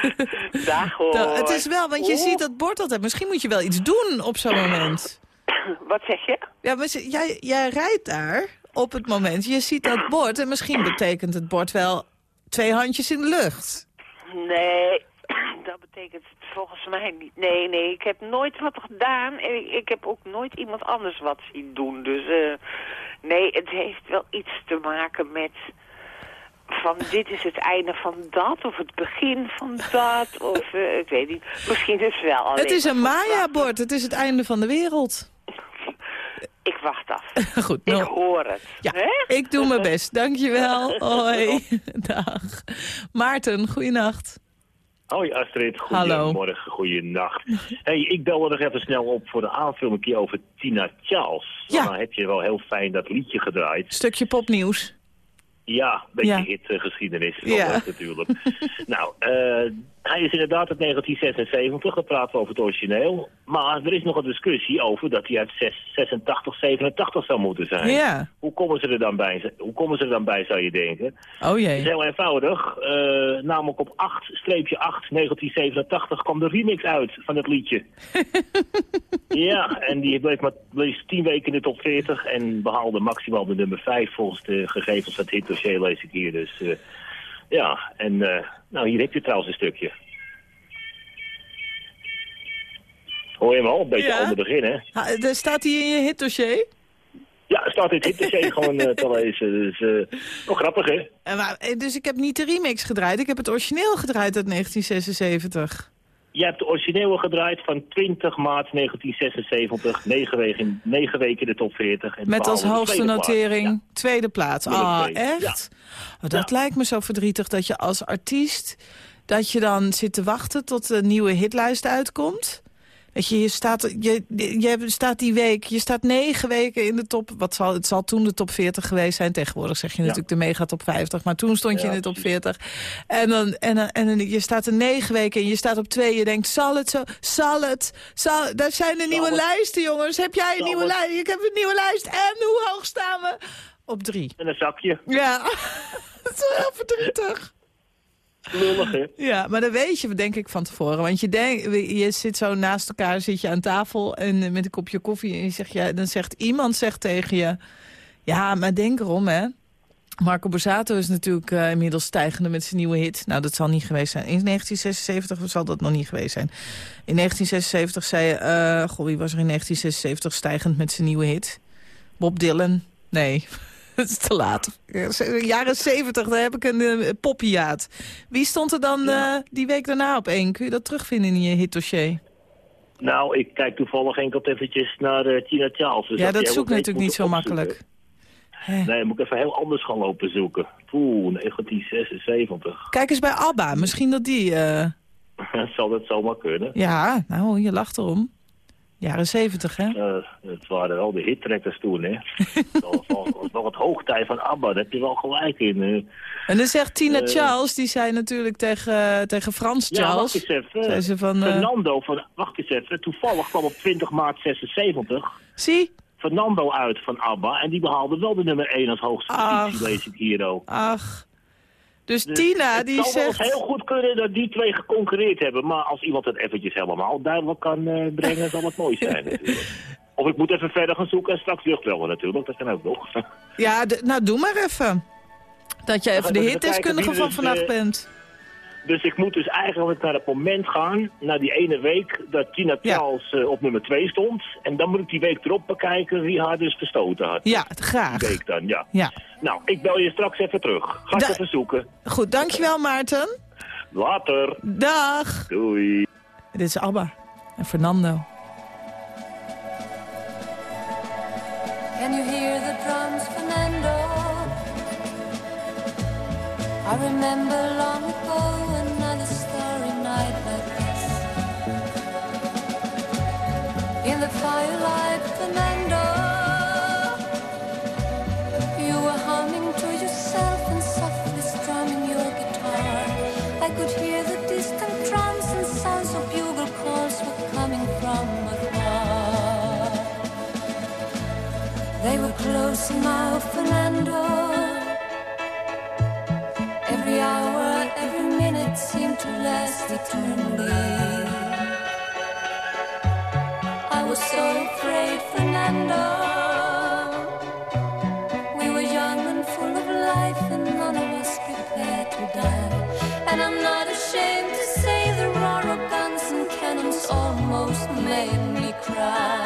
Dag hoor. Het is wel, want je Oeh. ziet dat bord altijd. Misschien moet je wel iets doen op zo'n moment. Wat zeg je? Ja, maar jij, jij rijdt daar op het moment. Je ziet dat bord en misschien betekent het bord wel twee handjes in de lucht. Nee, dat betekent volgens mij niet. Nee, nee, ik heb nooit wat gedaan. En ik, ik heb ook nooit iemand anders wat zien doen. Dus eh, nee, het heeft wel iets te maken met... Van dit is het einde van dat, of het begin van dat, of eh, ik weet niet. Misschien is het wel alleen Het is een Maya-bord. Het is het einde van de wereld. Ik wacht af. Goed, Ik nou, hoor het. ja, ik doe mijn best. Dankjewel. Hoi. Dag. Maarten, goeienacht. Hoi Astrid, goedemorgen, goeienacht. Hey, ik belde nog even snel op voor de aanvulling over Tina Charles. Ja. Dan heb je wel heel fijn dat liedje gedraaid. Stukje popnieuws. Ja, een beetje Ja. hitgeschiedenis Ja. natuurlijk. nou, eh, hij is inderdaad uit 1976, dan praten over het origineel. Maar er is nog een discussie over dat hij uit 6 86, 87 zou moeten zijn. Ja. Hoe komen ze er dan bij, hoe komen ze er dan bij zou je denken? Oh Het is jee. heel eenvoudig. Eh, namelijk op 8-8 1987 kwam de remix uit van het liedje. ja, en die bleef maar bleef 10 weken in de top 40 en behaalde maximaal de nummer 5 volgens de gegevens van het hitdossier lees ik hier. Dus eh, ja, en eh, nou hier heb je trouwens een stukje. Hoor je hem al? Een beetje Ja. onder begin, hè? Ha, er staat hij in je hitdossier? Ja, staat in het hitdossier gewoon eh, te lezen. Dus eh, nog grappig, hè? En maar, eh, dus ik heb niet de remix gedraaid. Ik heb het origineel gedraaid uit 1976. Je hebt de originele gedraaid van 20 maart 1976, 9 weken, 9 weken in de top 40. En Met als hoogste tweede plaats. notering Ja. tweede plaats. Ah, twee, echt? Oh, dat lijkt me zo verdrietig dat je als artiest... dat je dan zit te wachten tot de nieuwe hitlijst uitkomt. Weet je, je staat, je, je staat die week, je staat negen weken in de top... Wat zal, het zal toen de top 40 geweest zijn. Tegenwoordig zeg je natuurlijk de mega top 50. Maar toen stond je Ja, in de top 40. En, dan, en, dan, en dan, je staat er negen weken en je staat op twee. Je denkt, zal het zo? Zal het? Zal, daar zijn de nieuwe het? lijsten, jongens. Heb jij een Zal nieuwe het? lijst? Ik heb een nieuwe lijst. En hoe hoog staan we? Op drie. En een zakje. Ja, dat is wel heel verdrietig. Ja, maar dat weet je denk ik van tevoren. Want je, denk, je zit zo naast elkaar, zit je aan tafel en eh, met een kopje koffie. En zegt, ja, dan zegt iemand zegt tegen je... Ja, maar denk erom, hè. Marco Borsato is natuurlijk eh, inmiddels stijgende met zijn nieuwe hit. Nou, dat zal niet geweest zijn. In 1976 zal dat nog niet geweest zijn. In 1976 zei... eh goh, wie was er in 1976 stijgend met zijn nieuwe hit? Bob Dylan? Nee, het is te laat. Jaren 70, daar heb ik een uh, poppyjaat. Wie stond er dan uh, die week daarna op één? Kun je dat terugvinden in je hitdossier? Nou, ik kijk toevallig enkel eventjes naar uh, Tina Charles. Dus ja, dat zoekt natuurlijk niet zo opzoeken. makkelijk. Nee, moet ik even heel anders gaan lopen zoeken. Oeh, 1976. Kijk eens bij ABBA, misschien dat die... Uh... Zal dat zomaar kunnen? Ja, nou, je lacht erom. Jaren zeventig, hè? Eh, het waren wel de hittrekkers toen, hè. dat was, nog het hoogtij van ABBA, daar heb je wel gelijk in. eh. En dan zegt Tina Eh. Charles, die zei natuurlijk tegen, tegen Frans Ja, wacht Charles... eens even. zei ze van, eh, Fernando van... Wacht eens even. Toevallig kwam op 20 maart 76 Zie, Fernando uit van ABBA. En die behaalde wel de nummer 1 als hoogste positie, lees ik hier ook. ach. Dus Dus Tina, het die zou wel eens zegt... heel goed kunnen dat die twee geconcurreerd hebben. Maar als iemand het eventjes helemaal duidelijk kan eh, brengen, zal het mooi zijn natuurlijk. Of ik moet even verder gaan zoeken en straks luchtwellen natuurlijk. Dat kan ook nog. Ja, nou doe maar even. Dat jij We even de hitdeskundige van wie vannacht dus, eh, bent. Dus ik moet dus eigenlijk naar het moment gaan, naar die ene week dat Tina. Charles eh, op nummer 2 stond. En dan moet ik die week erop bekijken wie haar dus verstoten had. Ja, Die graag. week dan, ja. Ja. Nou, ik bel je straks even terug. Ga ik Da- even zoeken. Goed, dankjewel Maarten. Later. Dag. Doei. Dit is Abba en Fernando. Can you hear the drums, Fernando? I remember long ago the firelight, Fernando, you were humming to yourself and softly strumming your guitar. I could hear the distant drums and sounds of bugle calls were coming from afar. They were close now, Fernando. Every hour, every minute seemed to last eternally. Was so afraid, Fernando. We were young and full of life, and none of us prepared to die. And I'm not ashamed to say the roar of guns and cannons almost made me cry.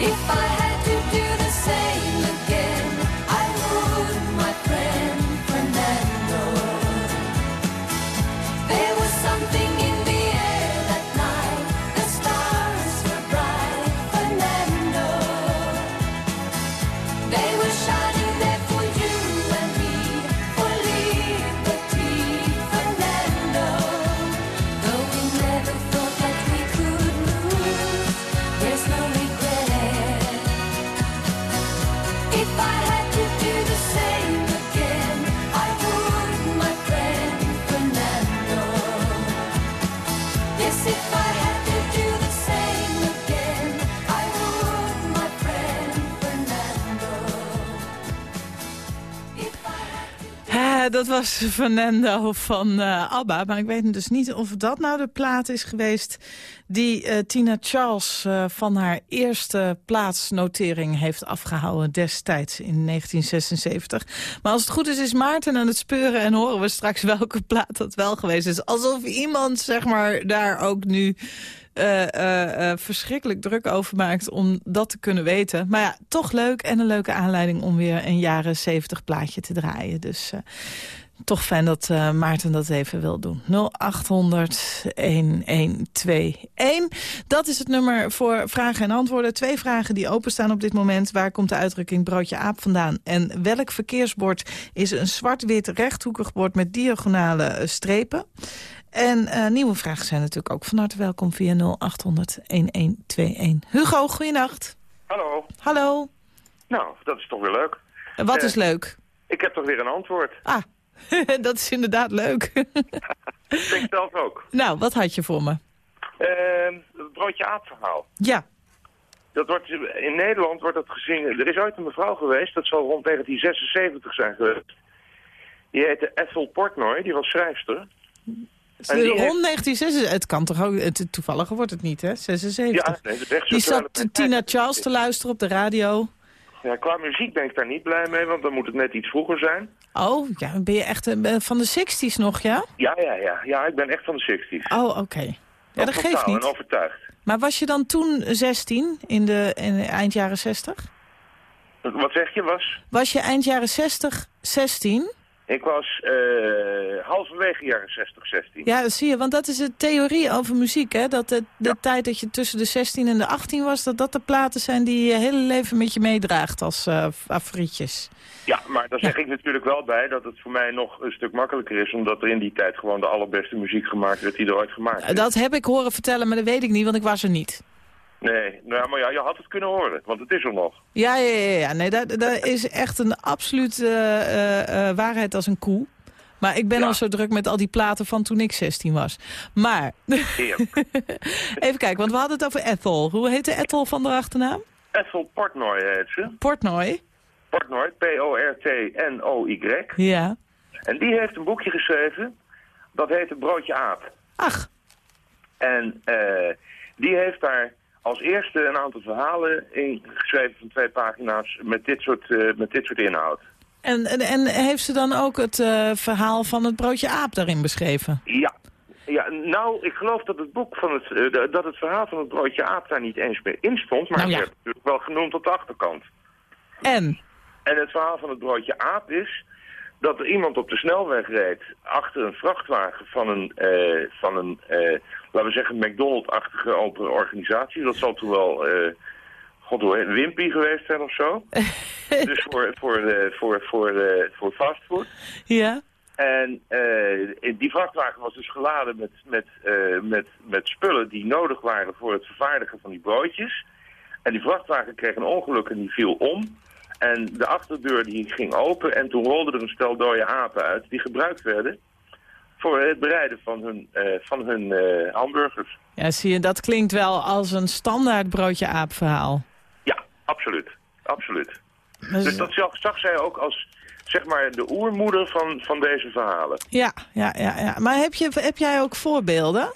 e faz. Dat was Fernando van eh, ABBA. Maar ik weet dus niet of dat nou de plaat is geweest... die eh, Tina Charles eh, van haar eerste plaatsnotering heeft afgehouden... destijds in 1976. Maar als het goed is, is Maarten aan het speuren... en horen we straks welke plaat dat wel geweest is. Alsof iemand, zeg maar, daar ook nu... eh, eh, eh, verschrikkelijk druk over maakt om dat te kunnen weten. Maar ja, toch leuk en een leuke aanleiding om weer een jaren 70 plaatje te draaien. Dus toch fijn dat Maarten dat even wil doen. 0800 1121. Dat is het nummer voor vragen en antwoorden. Twee vragen die openstaan op dit moment. Waar komt de uitdrukking broodje aap vandaan? En welk verkeersbord is een zwart-wit rechthoekig bord met diagonale strepen? En eh, nieuwe vragen zijn natuurlijk ook van harte welkom via 0800 1121. Hugo, goeienacht. Hallo. Hallo. Nou, dat is toch weer leuk. En wat Eh, is leuk? Ik heb toch weer een antwoord. Ah, dat is inderdaad leuk. Ik denk zelf ook. nou, wat had je voor me? Ehm, het broodje aap verhaal. Ja. Dat wordt, in Nederland wordt dat gezien... Er is ooit een mevrouw geweest, dat zal rond 1976 zijn geweest. Die heette Ethel Portnoy, die was schrijfster. Rond heeft- 1966, het kan toch ook, het, toevallig wordt het niet, hè? 76. Ja, nee, Die zat Tina Charles te luisteren op de radio. Ja, qua muziek ben ik daar niet blij mee, want dan moet het net iets vroeger zijn. Oh, ja, ben je echt eh, van de 60s nog, ja? Ja, ja, ja. Ja, ik ben echt van de 60s. Oh, oké. Ja, dat geeft niet. en overtuigd. Maar was je dan toen 16, in de, in de eind jaren 60? Wat zeg je, was? Was je eind jaren 60 16? Ik was eh, halverwege jaren 60, 16. Ja, dat zie je, want dat is de theorie over muziek, hè? Dat de, de tijd dat je tussen de 16 en de 18 was... dat dat de platen zijn die je hele leven met je meedraagt als eh, favorietjes. Ja, maar daar zeg ik natuurlijk wel bij dat het voor mij nog een stuk makkelijker is... omdat er in die tijd gewoon de allerbeste muziek gemaakt werd die er ooit gemaakt is. Dat heb ik horen vertellen, maar dat weet ik niet, want ik was er niet. Nee, nou, maar ja, je had het kunnen horen, want het is er nog. Ja, ja, ja, ja. Nee, dat, dat is echt een absolute eh, eh, waarheid als een koe. Maar ik ben al zo druk met al die platen van toen ik 16 was. Maar, even kijken, want we hadden het over Ethel. Hoe heette Ethel van de achternaam? Ethel Portnoy heet ze. Portnoy. Portnoy, P-O-R-T-N-O-Y. Ja. En die heeft een boekje geschreven, dat heet Het Broodje Aap. Ach. En eh, die heeft daar als eerste een aantal verhalen in geschreven van twee pagina's met dit soort, eh, met dit soort inhoud. En, en, en heeft ze dan ook het eh, verhaal van het broodje aap daarin beschreven? Ja. Ja, nou, ik geloof dat het boek van het, eh, dat het verhaal van het broodje aap daar niet eens meer in stond, maar Nou het ja. werd natuurlijk wel genoemd op de achterkant. En? En het verhaal van het broodje aap is dat er iemand op de snelweg reed achter een vrachtwagen van een, eh, van een eh, laten we zeggen, McDonald's-achtige open organisatie. Dat zal toen wel, eh god hoe Wimpy geweest zijn of zo. dus voor, voor, voor, voor, voor fastfood. Ja. En die vrachtwagen was dus geladen met, met, met, met spullen die nodig waren voor het vervaardigen van die broodjes. En die vrachtwagen kreeg een ongeluk en die viel om. En de achterdeur die ging open en toen rolden er een stel dode apen uit die gebruikt werden voor het bereiden van hun, eh, van hun eh, hamburgers. Ja, zie je, dat klinkt wel als een standaard broodje aap verhaal. Ja, absoluut. Absoluut. Dus- Dus dat zag, zag zij ook als, zeg maar, de oermoeder van, van deze verhalen. Ja, ja, ja, ja. Maar heb, je, heb jij ook voorbeelden?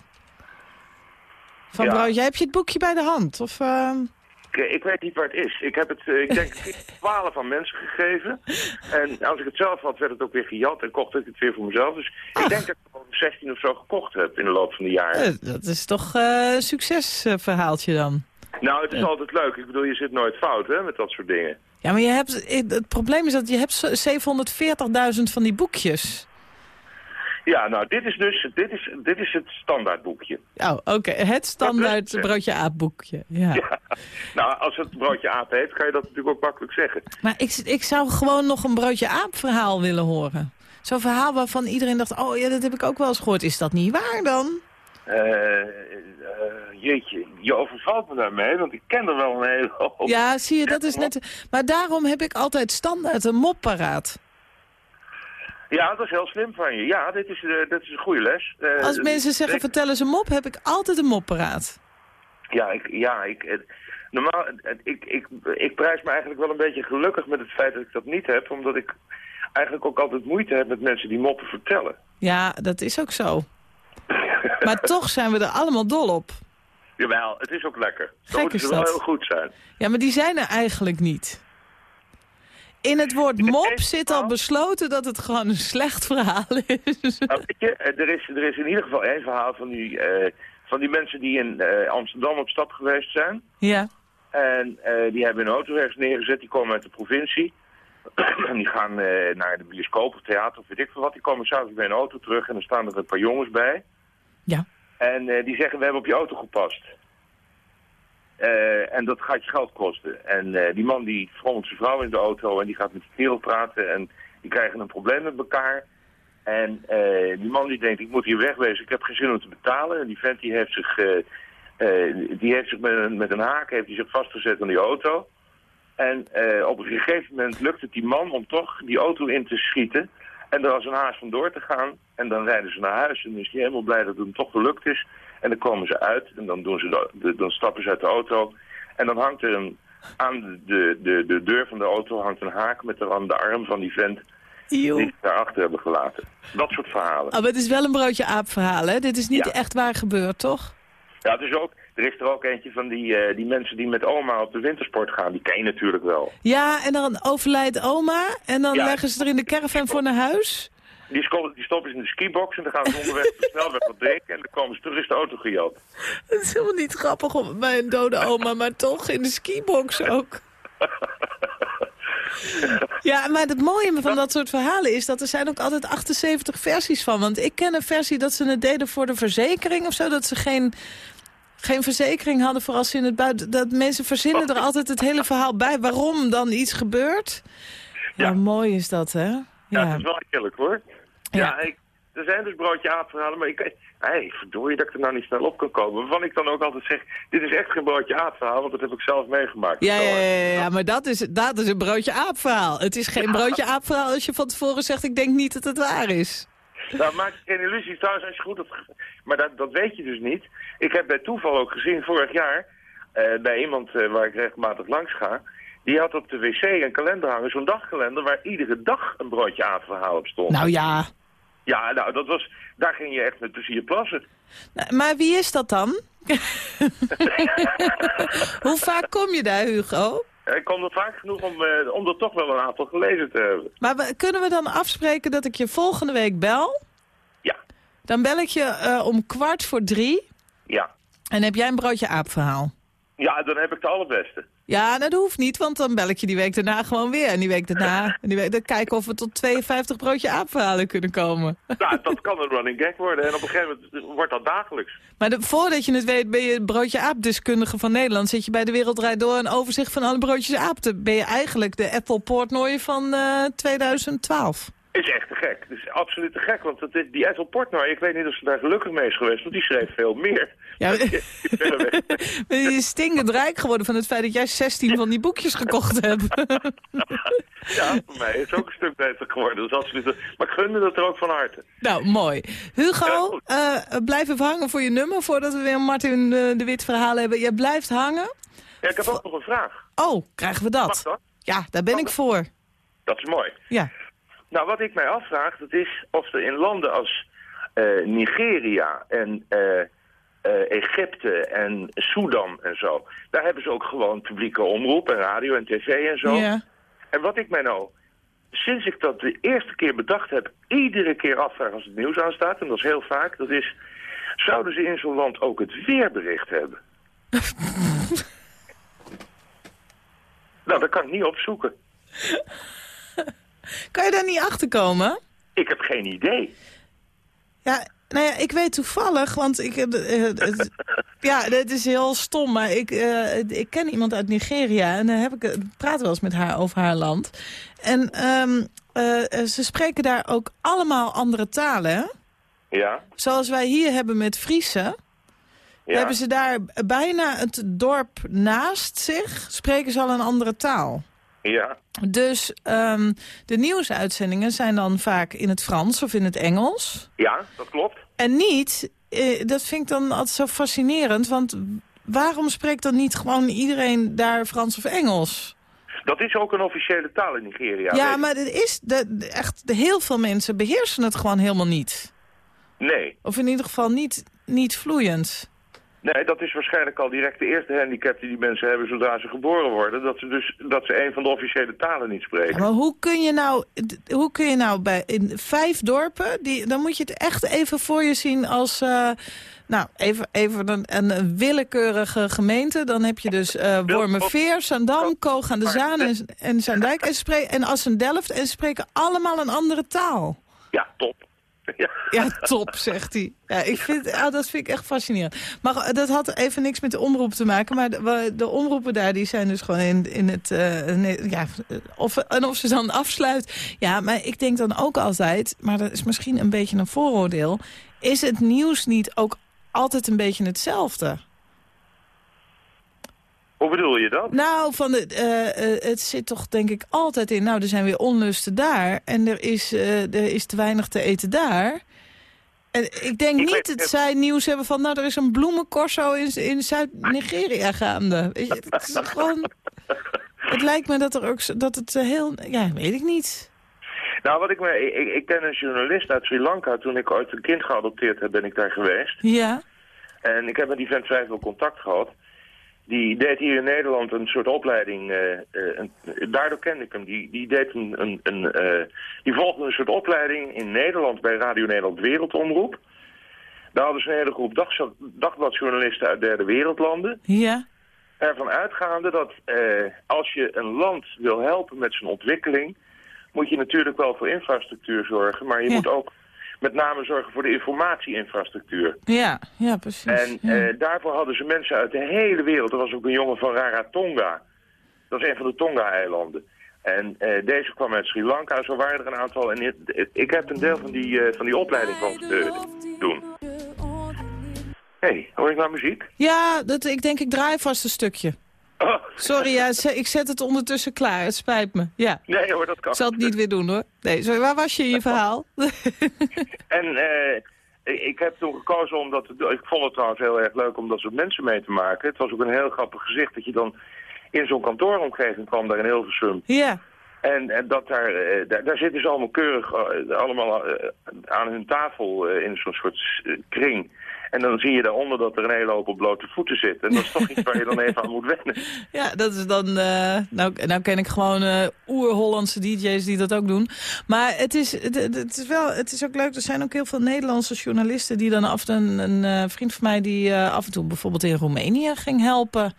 Van Ja. broodje, heb je het boekje bij de hand? Of, ehm, Ik, eh, ik weet niet waar het is. Ik heb het, eh, ik denk, twaalf aan mensen gegeven. En als ik het zelf had, werd het ook weer gejat en kocht ik het weer voor mezelf. Dus ik denk dat ik er 16 of zo gekocht heb in de loop van de jaren. eh, dat is toch een succesverhaaltje dan? Nou, het is altijd leuk. Ik bedoel, je zit nooit fout hè, met dat soort dingen. Ja, maar je hebt, het probleem is dat je hebt zo- 740.000 van die boekjes. Ja, nou, dit is dus dit is, dit is het standaardboekje. Oh, oké. Het standaard broodje aapboekje. Ja. Ja. Nou, als het broodje aap heet, kan je dat natuurlijk ook makkelijk zeggen. Maar ik, ik zou gewoon nog een broodje aap verhaal willen horen. Zo'n verhaal waarvan iedereen dacht, oh ja, dat heb ik ook wel eens gehoord. Is dat niet waar dan? Eh, eh, jeetje, je overvalt me daarmee, want ik ken er wel een hele hoop. Ja, zie je, dat is net... Maar daarom heb ik altijd standaard een mop paraat. Ja, dat is heel slim van je. Ja, dit is, eh, dit is een goede les. Eh, Als mensen zeggen, ik- vertel eens een mop, heb ik altijd een mop paraat. Ja, ik, ja ik, eh, normaal, ik, ik, ik prijs me eigenlijk wel een beetje gelukkig met het feit dat ik dat niet heb. Omdat ik eigenlijk ook altijd moeite heb met mensen die moppen vertellen. Ja, dat is ook zo. maar toch zijn we er allemaal dol op. Jawel, het is ook lekker. Gek Dan moeten ze wel heel goed zijn. Ja, maar die zijn er eigenlijk niet. In het woord mop zit al besloten dat het gewoon een slecht verhaal is. Nou, weet je, eh, er is, er is in ieder geval één verhaal van die, eh, van die mensen die in eh, Amsterdam op stap geweest zijn. Ja. En die hebben hun auto ergens neergezet, die komen uit de provincie. en die gaan naar de bioscoop of theater of weet ik veel wat. Die komen s'avonds bij een auto terug en er staan er een paar jongens bij. Ja. En die zeggen, we hebben op je auto gepast. Eh, en dat gaat je geld kosten. En eh, die man die frommelt zijn vrouw in de auto en die gaat met kerel praten. En die krijgen een probleem met elkaar. En eh, die man die denkt, ik moet hier wegwezen, ik heb geen zin om te betalen. En die vent die heeft zich, die heeft zich met, een, haak heeft zich vastgezet aan die auto. En op een gegeven moment lukt het die man om toch die auto in te schieten. En er als een haas vandoor te gaan. En dan rijden ze naar huis en is hij helemaal blij dat het hem toch gelukt is. En dan komen ze uit en dan, doen ze de, de- dan stappen ze uit de auto. En dan hangt er een, aan de, de, de deur van de auto hangt een haak met aan de arm van die vent die ze daarachter hebben gelaten. Dat soort verhalen. Oh, maar het is wel een broodje aap verhaal, hè? Dit is niet Ja. echt waar gebeurd, toch? Ja, het is ook, er is er ook eentje van die, eh, die mensen die met oma op de wintersport gaan. Die ken je natuurlijk wel. Ja, en dan overlijdt oma en dan Ja. leggen ze er in de caravan voor naar huis. Die, sco- die stoppen ze in de skibox en dan gaan ze onderweg op de snelweg wat drinken. En dan komen ze terug is de auto gejat. Het is helemaal niet grappig om bij een dode oma, maar toch in de skibox ook. Ja, maar het mooie van dat soort verhalen is dat er zijn ook altijd 78 versies van. Want ik ken een versie dat ze het deden voor de verzekering of zo. Dat ze geen, geen verzekering hadden voor als ze in het buiten... Dat mensen verzinnen er altijd het hele verhaal bij waarom dan iets gebeurt. Ja, mooi is dat, hè? Ja, het is wel eerlijk hoor. Ja, ik, er zijn dus broodje aapverhalen, maar ik... Hé, verdorie dat ik er nou niet snel op kan komen. Waarvan ik dan ook altijd zeg, dit is echt geen broodje aapverhaal, want dat heb ik zelf meegemaakt. Ja, ja, ja, maar dat is, dat is een broodje aapverhaal. Het is geen broodje aapverhaal als je van tevoren zegt... ik denk niet dat het waar is. Nou, maak je geen illusies trouwens als je goed hebt... Maar dat, dat weet je dus niet. Ik heb bij toeval ook gezien vorig jaar... eh, bij iemand eh, waar ik regelmatig langs ga... die had op de wc een kalender hangen, zo'n dagkalender... waar iedere dag een broodje aapverhaal op stond. Nou ja, Ja, nou, dat was, daar ging je echt met plezier plassen. Nou, maar wie is dat dan? Hoe vaak kom je daar, Hugo? Ik kom er vaak genoeg om, eh, om er toch wel een aantal gelezen te hebben. Maar we- kunnen we dan afspreken dat ik je volgende week bel? Ja. Dan bel ik je eh, om kwart voor drie. Ja. En heb jij een broodje aapverhaal? Ja, dan heb ik de allerbeste. Ja, nou, dat hoeft niet, want dan bel ik je die week daarna gewoon weer. En die week daarna, en die week, dan kijken of we tot 52 broodje aapverhalen kunnen komen. Nou, dat kan een running gag worden. En op een gegeven moment wordt dat dagelijks. Maar de- voordat je het weet ben je broodje aapdeskundige van Nederland. Zit je bij de Wereldrijd Door een overzicht van alle broodjes aap. Dan ben je eigenlijk de Apple Portnoy van eh 2012. Is echt te gek. Het is absoluut te gek. Want is, die Ethel Portnoy, ik weet niet of ze daar gelukkig mee is geweest. Want die schreef veel meer. Ja. Ben je stinkend rijk geworden van het feit dat jij 16 van die boekjes gekocht hebt. ja, voor mij is het ook een stuk beter geworden. Dat is absoluut... Maar ik gunde dat er ook van harte. nou, mooi. Hugo, eh, blijf even hangen voor je nummer voordat we weer Martin eh, de Wit verhaal hebben. Jij blijft hangen. Ja, ik heb ook nog een vraag. Oh, krijgen we dat? Mag dat? Ja, daar ben ik voor. Dat is mooi. Ja. Nou, wat ik mij afvraag, dat is of er in landen als eh, Nigeria en eh, eh, Egypte en Sudan en zo, daar hebben ze ook gewoon publieke omroep en radio en tv en zo. Ja. En wat ik mij nou, sinds ik dat de eerste keer bedacht heb, iedere keer afvraag als het nieuws aanstaat, en dat is heel vaak, dat is, zouden ze in zo'n land ook het weerbericht hebben? nou, dat kan ik niet opzoeken. Kan je daar niet achter komen? Ik heb geen idee. Ja, nou ja, ik weet toevallig, want ik... eh, eh, het- ja, het is heel stom, maar ik, eh, ik ken iemand uit Nigeria... en dan heb ik, praat wel eens met haar over haar land. En ehm, eh, ze spreken daar ook allemaal andere talen? Ja, Zoals wij hier hebben met Friese... ja. hebben ze daar bijna het dorp naast zich... spreken ze al een andere taal. Ja, Dus ehm, de nieuwsuitzendingen zijn dan vaak in het Frans of in het Engels... ja, dat klopt. En niet, eh, dat vind ik dan altijd zo fascinerend, want waarom spreekt dan niet gewoon iedereen daar Frans of Engels? Dat is ook een officiële taal in Nigeria. Ja, maar het is de, echt, heel veel mensen beheersen het gewoon helemaal niet. Nee. Of in ieder geval niet, niet vloeiend. Nee, dat is waarschijnlijk al direct de eerste handicap die die mensen hebben zodra ze geboren worden. Dat ze dus dat ze een van de officiële talen niet spreken. Maar hoe kun je nou, hoe kun je nou bij in vijf dorpen, die, dan moet je het echt even voor je zien als, eh, nou, even, even een, een willekeurige gemeente. Dan heb je dus eh Wormerveer, Zandam, Koog aan de Zaan en, en Zaandijk en, en Assen-Delft en spreken allemaal een andere taal. Ja, top. Ja. Top, zegt hij. Ja, ik vind, ah, dat vind ik echt fascinerend. Maar eh, dat had even niks met de omroep te maken. Maar de, omroepen daar, die zijn dus gewoon in, in het... eh, ja, of, en of ze dan afsluit. Ja, maar ik denk dan ook altijd... Maar dat is misschien een beetje een vooroordeel. Is het nieuws niet ook altijd een beetje hetzelfde? Hoe bedoel je dat? Nou, van de, eh, eh, het zit toch denk ik altijd in... nou, er zijn weer onlusten daar en er is, eh, er is te weinig te eten daar. En ik denk Ik niet weet dat zij nieuws hebben van... nou, er is een bloemencorso in, in Zuid-Nigeria gaande. Het, is gewoon, het lijkt me dat, er ook, dat het heel... Ja, weet ik niet. Nou, wat ik, me, ik, ik ken een journalist uit Sri Lanka. Toen ik ooit een kind geadopteerd heb, ben ik daar geweest. Ja, En ik heb met die vent vrij veel contact gehad. Die deed hier in Nederland een soort opleiding. een- daardoor kende ik hem. Die, die, deed een, een, een, eh, die volgde een soort opleiding in Nederland bij Radio Nederland Wereldomroep. Daar hadden ze een hele groep dag, dagbladjournalisten uit derde wereldlanden. ja, Ervan uitgaande dat als je een land wil helpen met zijn ontwikkeling... moet je natuurlijk wel voor infrastructuur zorgen. Maar je Ja. moet ook met name zorgen voor de informatieinfrastructuur. ja, ja, precies. En ja. eh, daarvoor hadden ze mensen uit de hele wereld. Er was ook een jongen van Rarotonga. Dat is een van de Tonga-eilanden. En eh, deze kwam uit Sri Lanka, zo waren er een aantal. En ik, ik heb een deel van die, eh, van die opleiding van doen. Hé, hey, hoor ik nou muziek? ja dat, ik denk ik draai vast een stukje. Oh, Sorry, ja, ik zet het ondertussen klaar. Het spijt me. Ja. nee hoor, dat kan. Ik zal het niet weer doen hoor. Nee, sorry, waar was je in je verhaal? En eh, ik- heb toen gekozen om dat te doen. Ik vond het trouwens heel erg leuk om dat soort mensen mee te maken. Het was ook een heel grappig gezicht dat je dan in zo'n kantooromgeving kwam daar in Hilversum. ja, En, en dat daar, eh, daar, daar zitten ze allemaal keurig eh, allemaal aan hun tafel in zo'n soort kring. En dan zie je daaronder dat er een hele hoop op blote voeten zit. En dat is toch iets waar je dan even aan moet wennen. ja, dat is dan... eh, nou, nou ken ik gewoon eh oer-Hollandse DJ's die dat ook doen. Maar het is, het, is wel, het is ook leuk. Er zijn ook heel veel Nederlandse journalisten die dan af en toe... Een, een eh, vriend van mij die af en toe bijvoorbeeld in Roemenië ging helpen.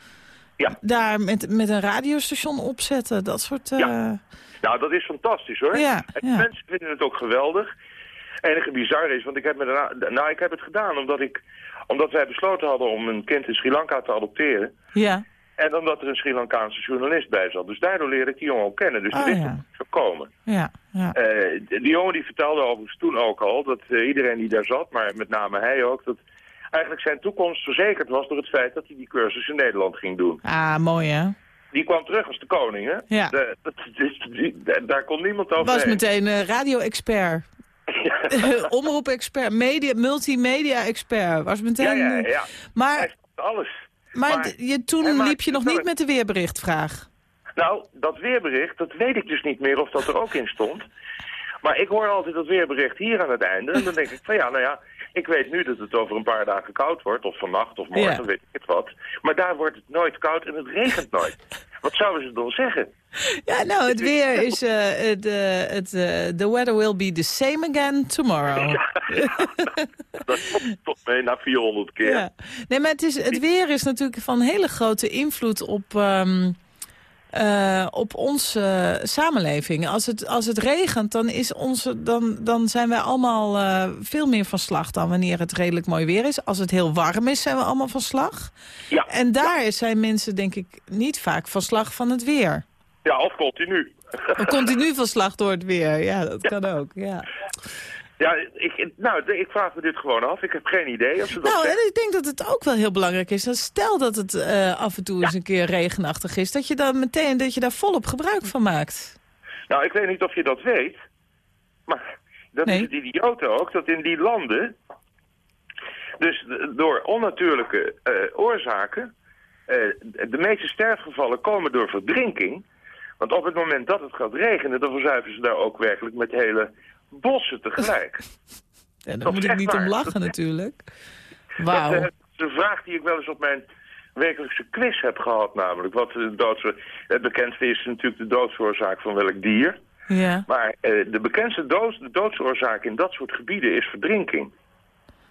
Ja. Daar met, met een radiostation opzetten. Dat soort... Ja. Nou, dat is fantastisch hoor. Ja, en ja. mensen vinden het ook geweldig. Enige bizar is, want ik heb, met een, a- nou, ik heb het gedaan omdat, ik, omdat wij besloten hadden om een kind in Sri Lanka te adopteren. ja. En omdat er een Sri Lankaanse journalist bij zat. Dus daardoor leerde ik die jongen ook kennen. Dus die Ah, wist ja. zou komen. Ja, ja. Eh, die jongen die vertelde overigens toen ook al dat eh, iedereen die daar zat, maar met name hij ook, dat eigenlijk zijn toekomst verzekerd was door het feit dat hij die cursus in Nederland ging doen. Ah, mooi hè? Die kwam terug als de koning, hè? Ja. De- dat, is- die- daar- kon niemand over Was meteen eh, radio-expert. Omroep-expert, media, multimedia-expert. Was meteen... Ja, ja, ja. Maar, alles. maar, je, toen liep je nog niet met de weerberichtvraag. Nou, dat weerbericht, dat weet ik dus niet meer of dat er ook in stond. Maar ik hoor altijd dat weerbericht hier aan het einde. En dan denk ik van ja, nou ja, ik weet nu dat het over een paar dagen koud wordt. Of vannacht of morgen, Ja. weet ik het wat. Maar daar wordt het nooit koud en het regent nooit. Wat zouden ze dan zeggen? Ja, nou, het weer is... eh, het, eh, het, eh, the weather will be the same again tomorrow. Dat komt tot mee na 400 keer. Ja. Nee, maar het, is, het weer is natuurlijk van hele grote invloed op, ehm, eh, op onze samenleving. Als het, als het regent, dan, is onze, dan, dan zijn wij allemaal eh, veel meer van slag dan wanneer het redelijk mooi weer is. Als het heel warm is, zijn we allemaal van slag. Ja. En daar zijn mensen, denk ik, niet vaak van slag van het weer. Ja, of continu. Continu van slag door het weer. Ja, dat kan ook. Ja. Ja, ik, nou, ik vraag me dit gewoon af. Ik heb geen idee of ze dat Nou, en ik denk dat het ook wel heel belangrijk is. Dat stel dat het eh, af en toe eens een keer regenachtig is, dat je dan meteen dat je daar volop gebruik van maakt. Nou, ik weet niet of je dat weet. Maar dat Nee. is het idiote ook, dat in die landen... Dus door onnatuurlijke eh, oorzaken... eh, de meeste sterfgevallen komen door verdrinking... Want op het moment dat het gaat regenen, dan verzuipen ze daar ook werkelijk met hele bossen tegelijk. Ja, daar Dat moet ik niet om lachen Dat natuurlijk. Dat Wauw. eh, is een vraag die ik wel eens op mijn wekelijkse quiz heb gehad namelijk. Wat de doodsoor... Het bekendste is natuurlijk de doodsoorzaak van welk dier. Ja. Maar eh, de bekendste dood, de doodsoorzaak in dat soort gebieden is verdrinking.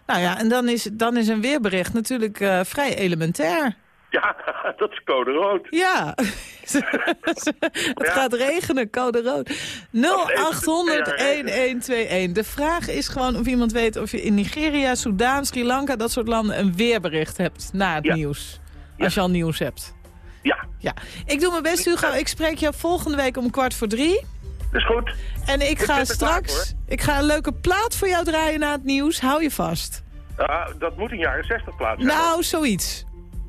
Nou ja, en dan is, dan is een weerbericht natuurlijk eh, vrij elementair. Ja, dat is code rood. Ja, het gaat regenen, code rood. 0800-1121. De vraag is gewoon of iemand weet of je in Nigeria, Soudaan, Sri Lanka... dat soort landen een weerbericht hebt na het Ja. nieuws. Als je al nieuws hebt. Ja, Ja. Ik doe mijn best, Hugo. Ik spreek jou volgende week om kwart voor drie. dat is goed. En ik ga klaar straks... Ik ga een leuke plaat voor jou draaien na het nieuws. Hou je vast. Dat moet in jaren 60 plaatsvinden. Nou, zoiets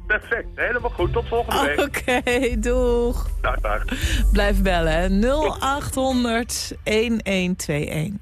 perfect. Helemaal goed. Tot volgende week. Oké, doeg. Dag, dag. Blijf bellen, 0800 1121.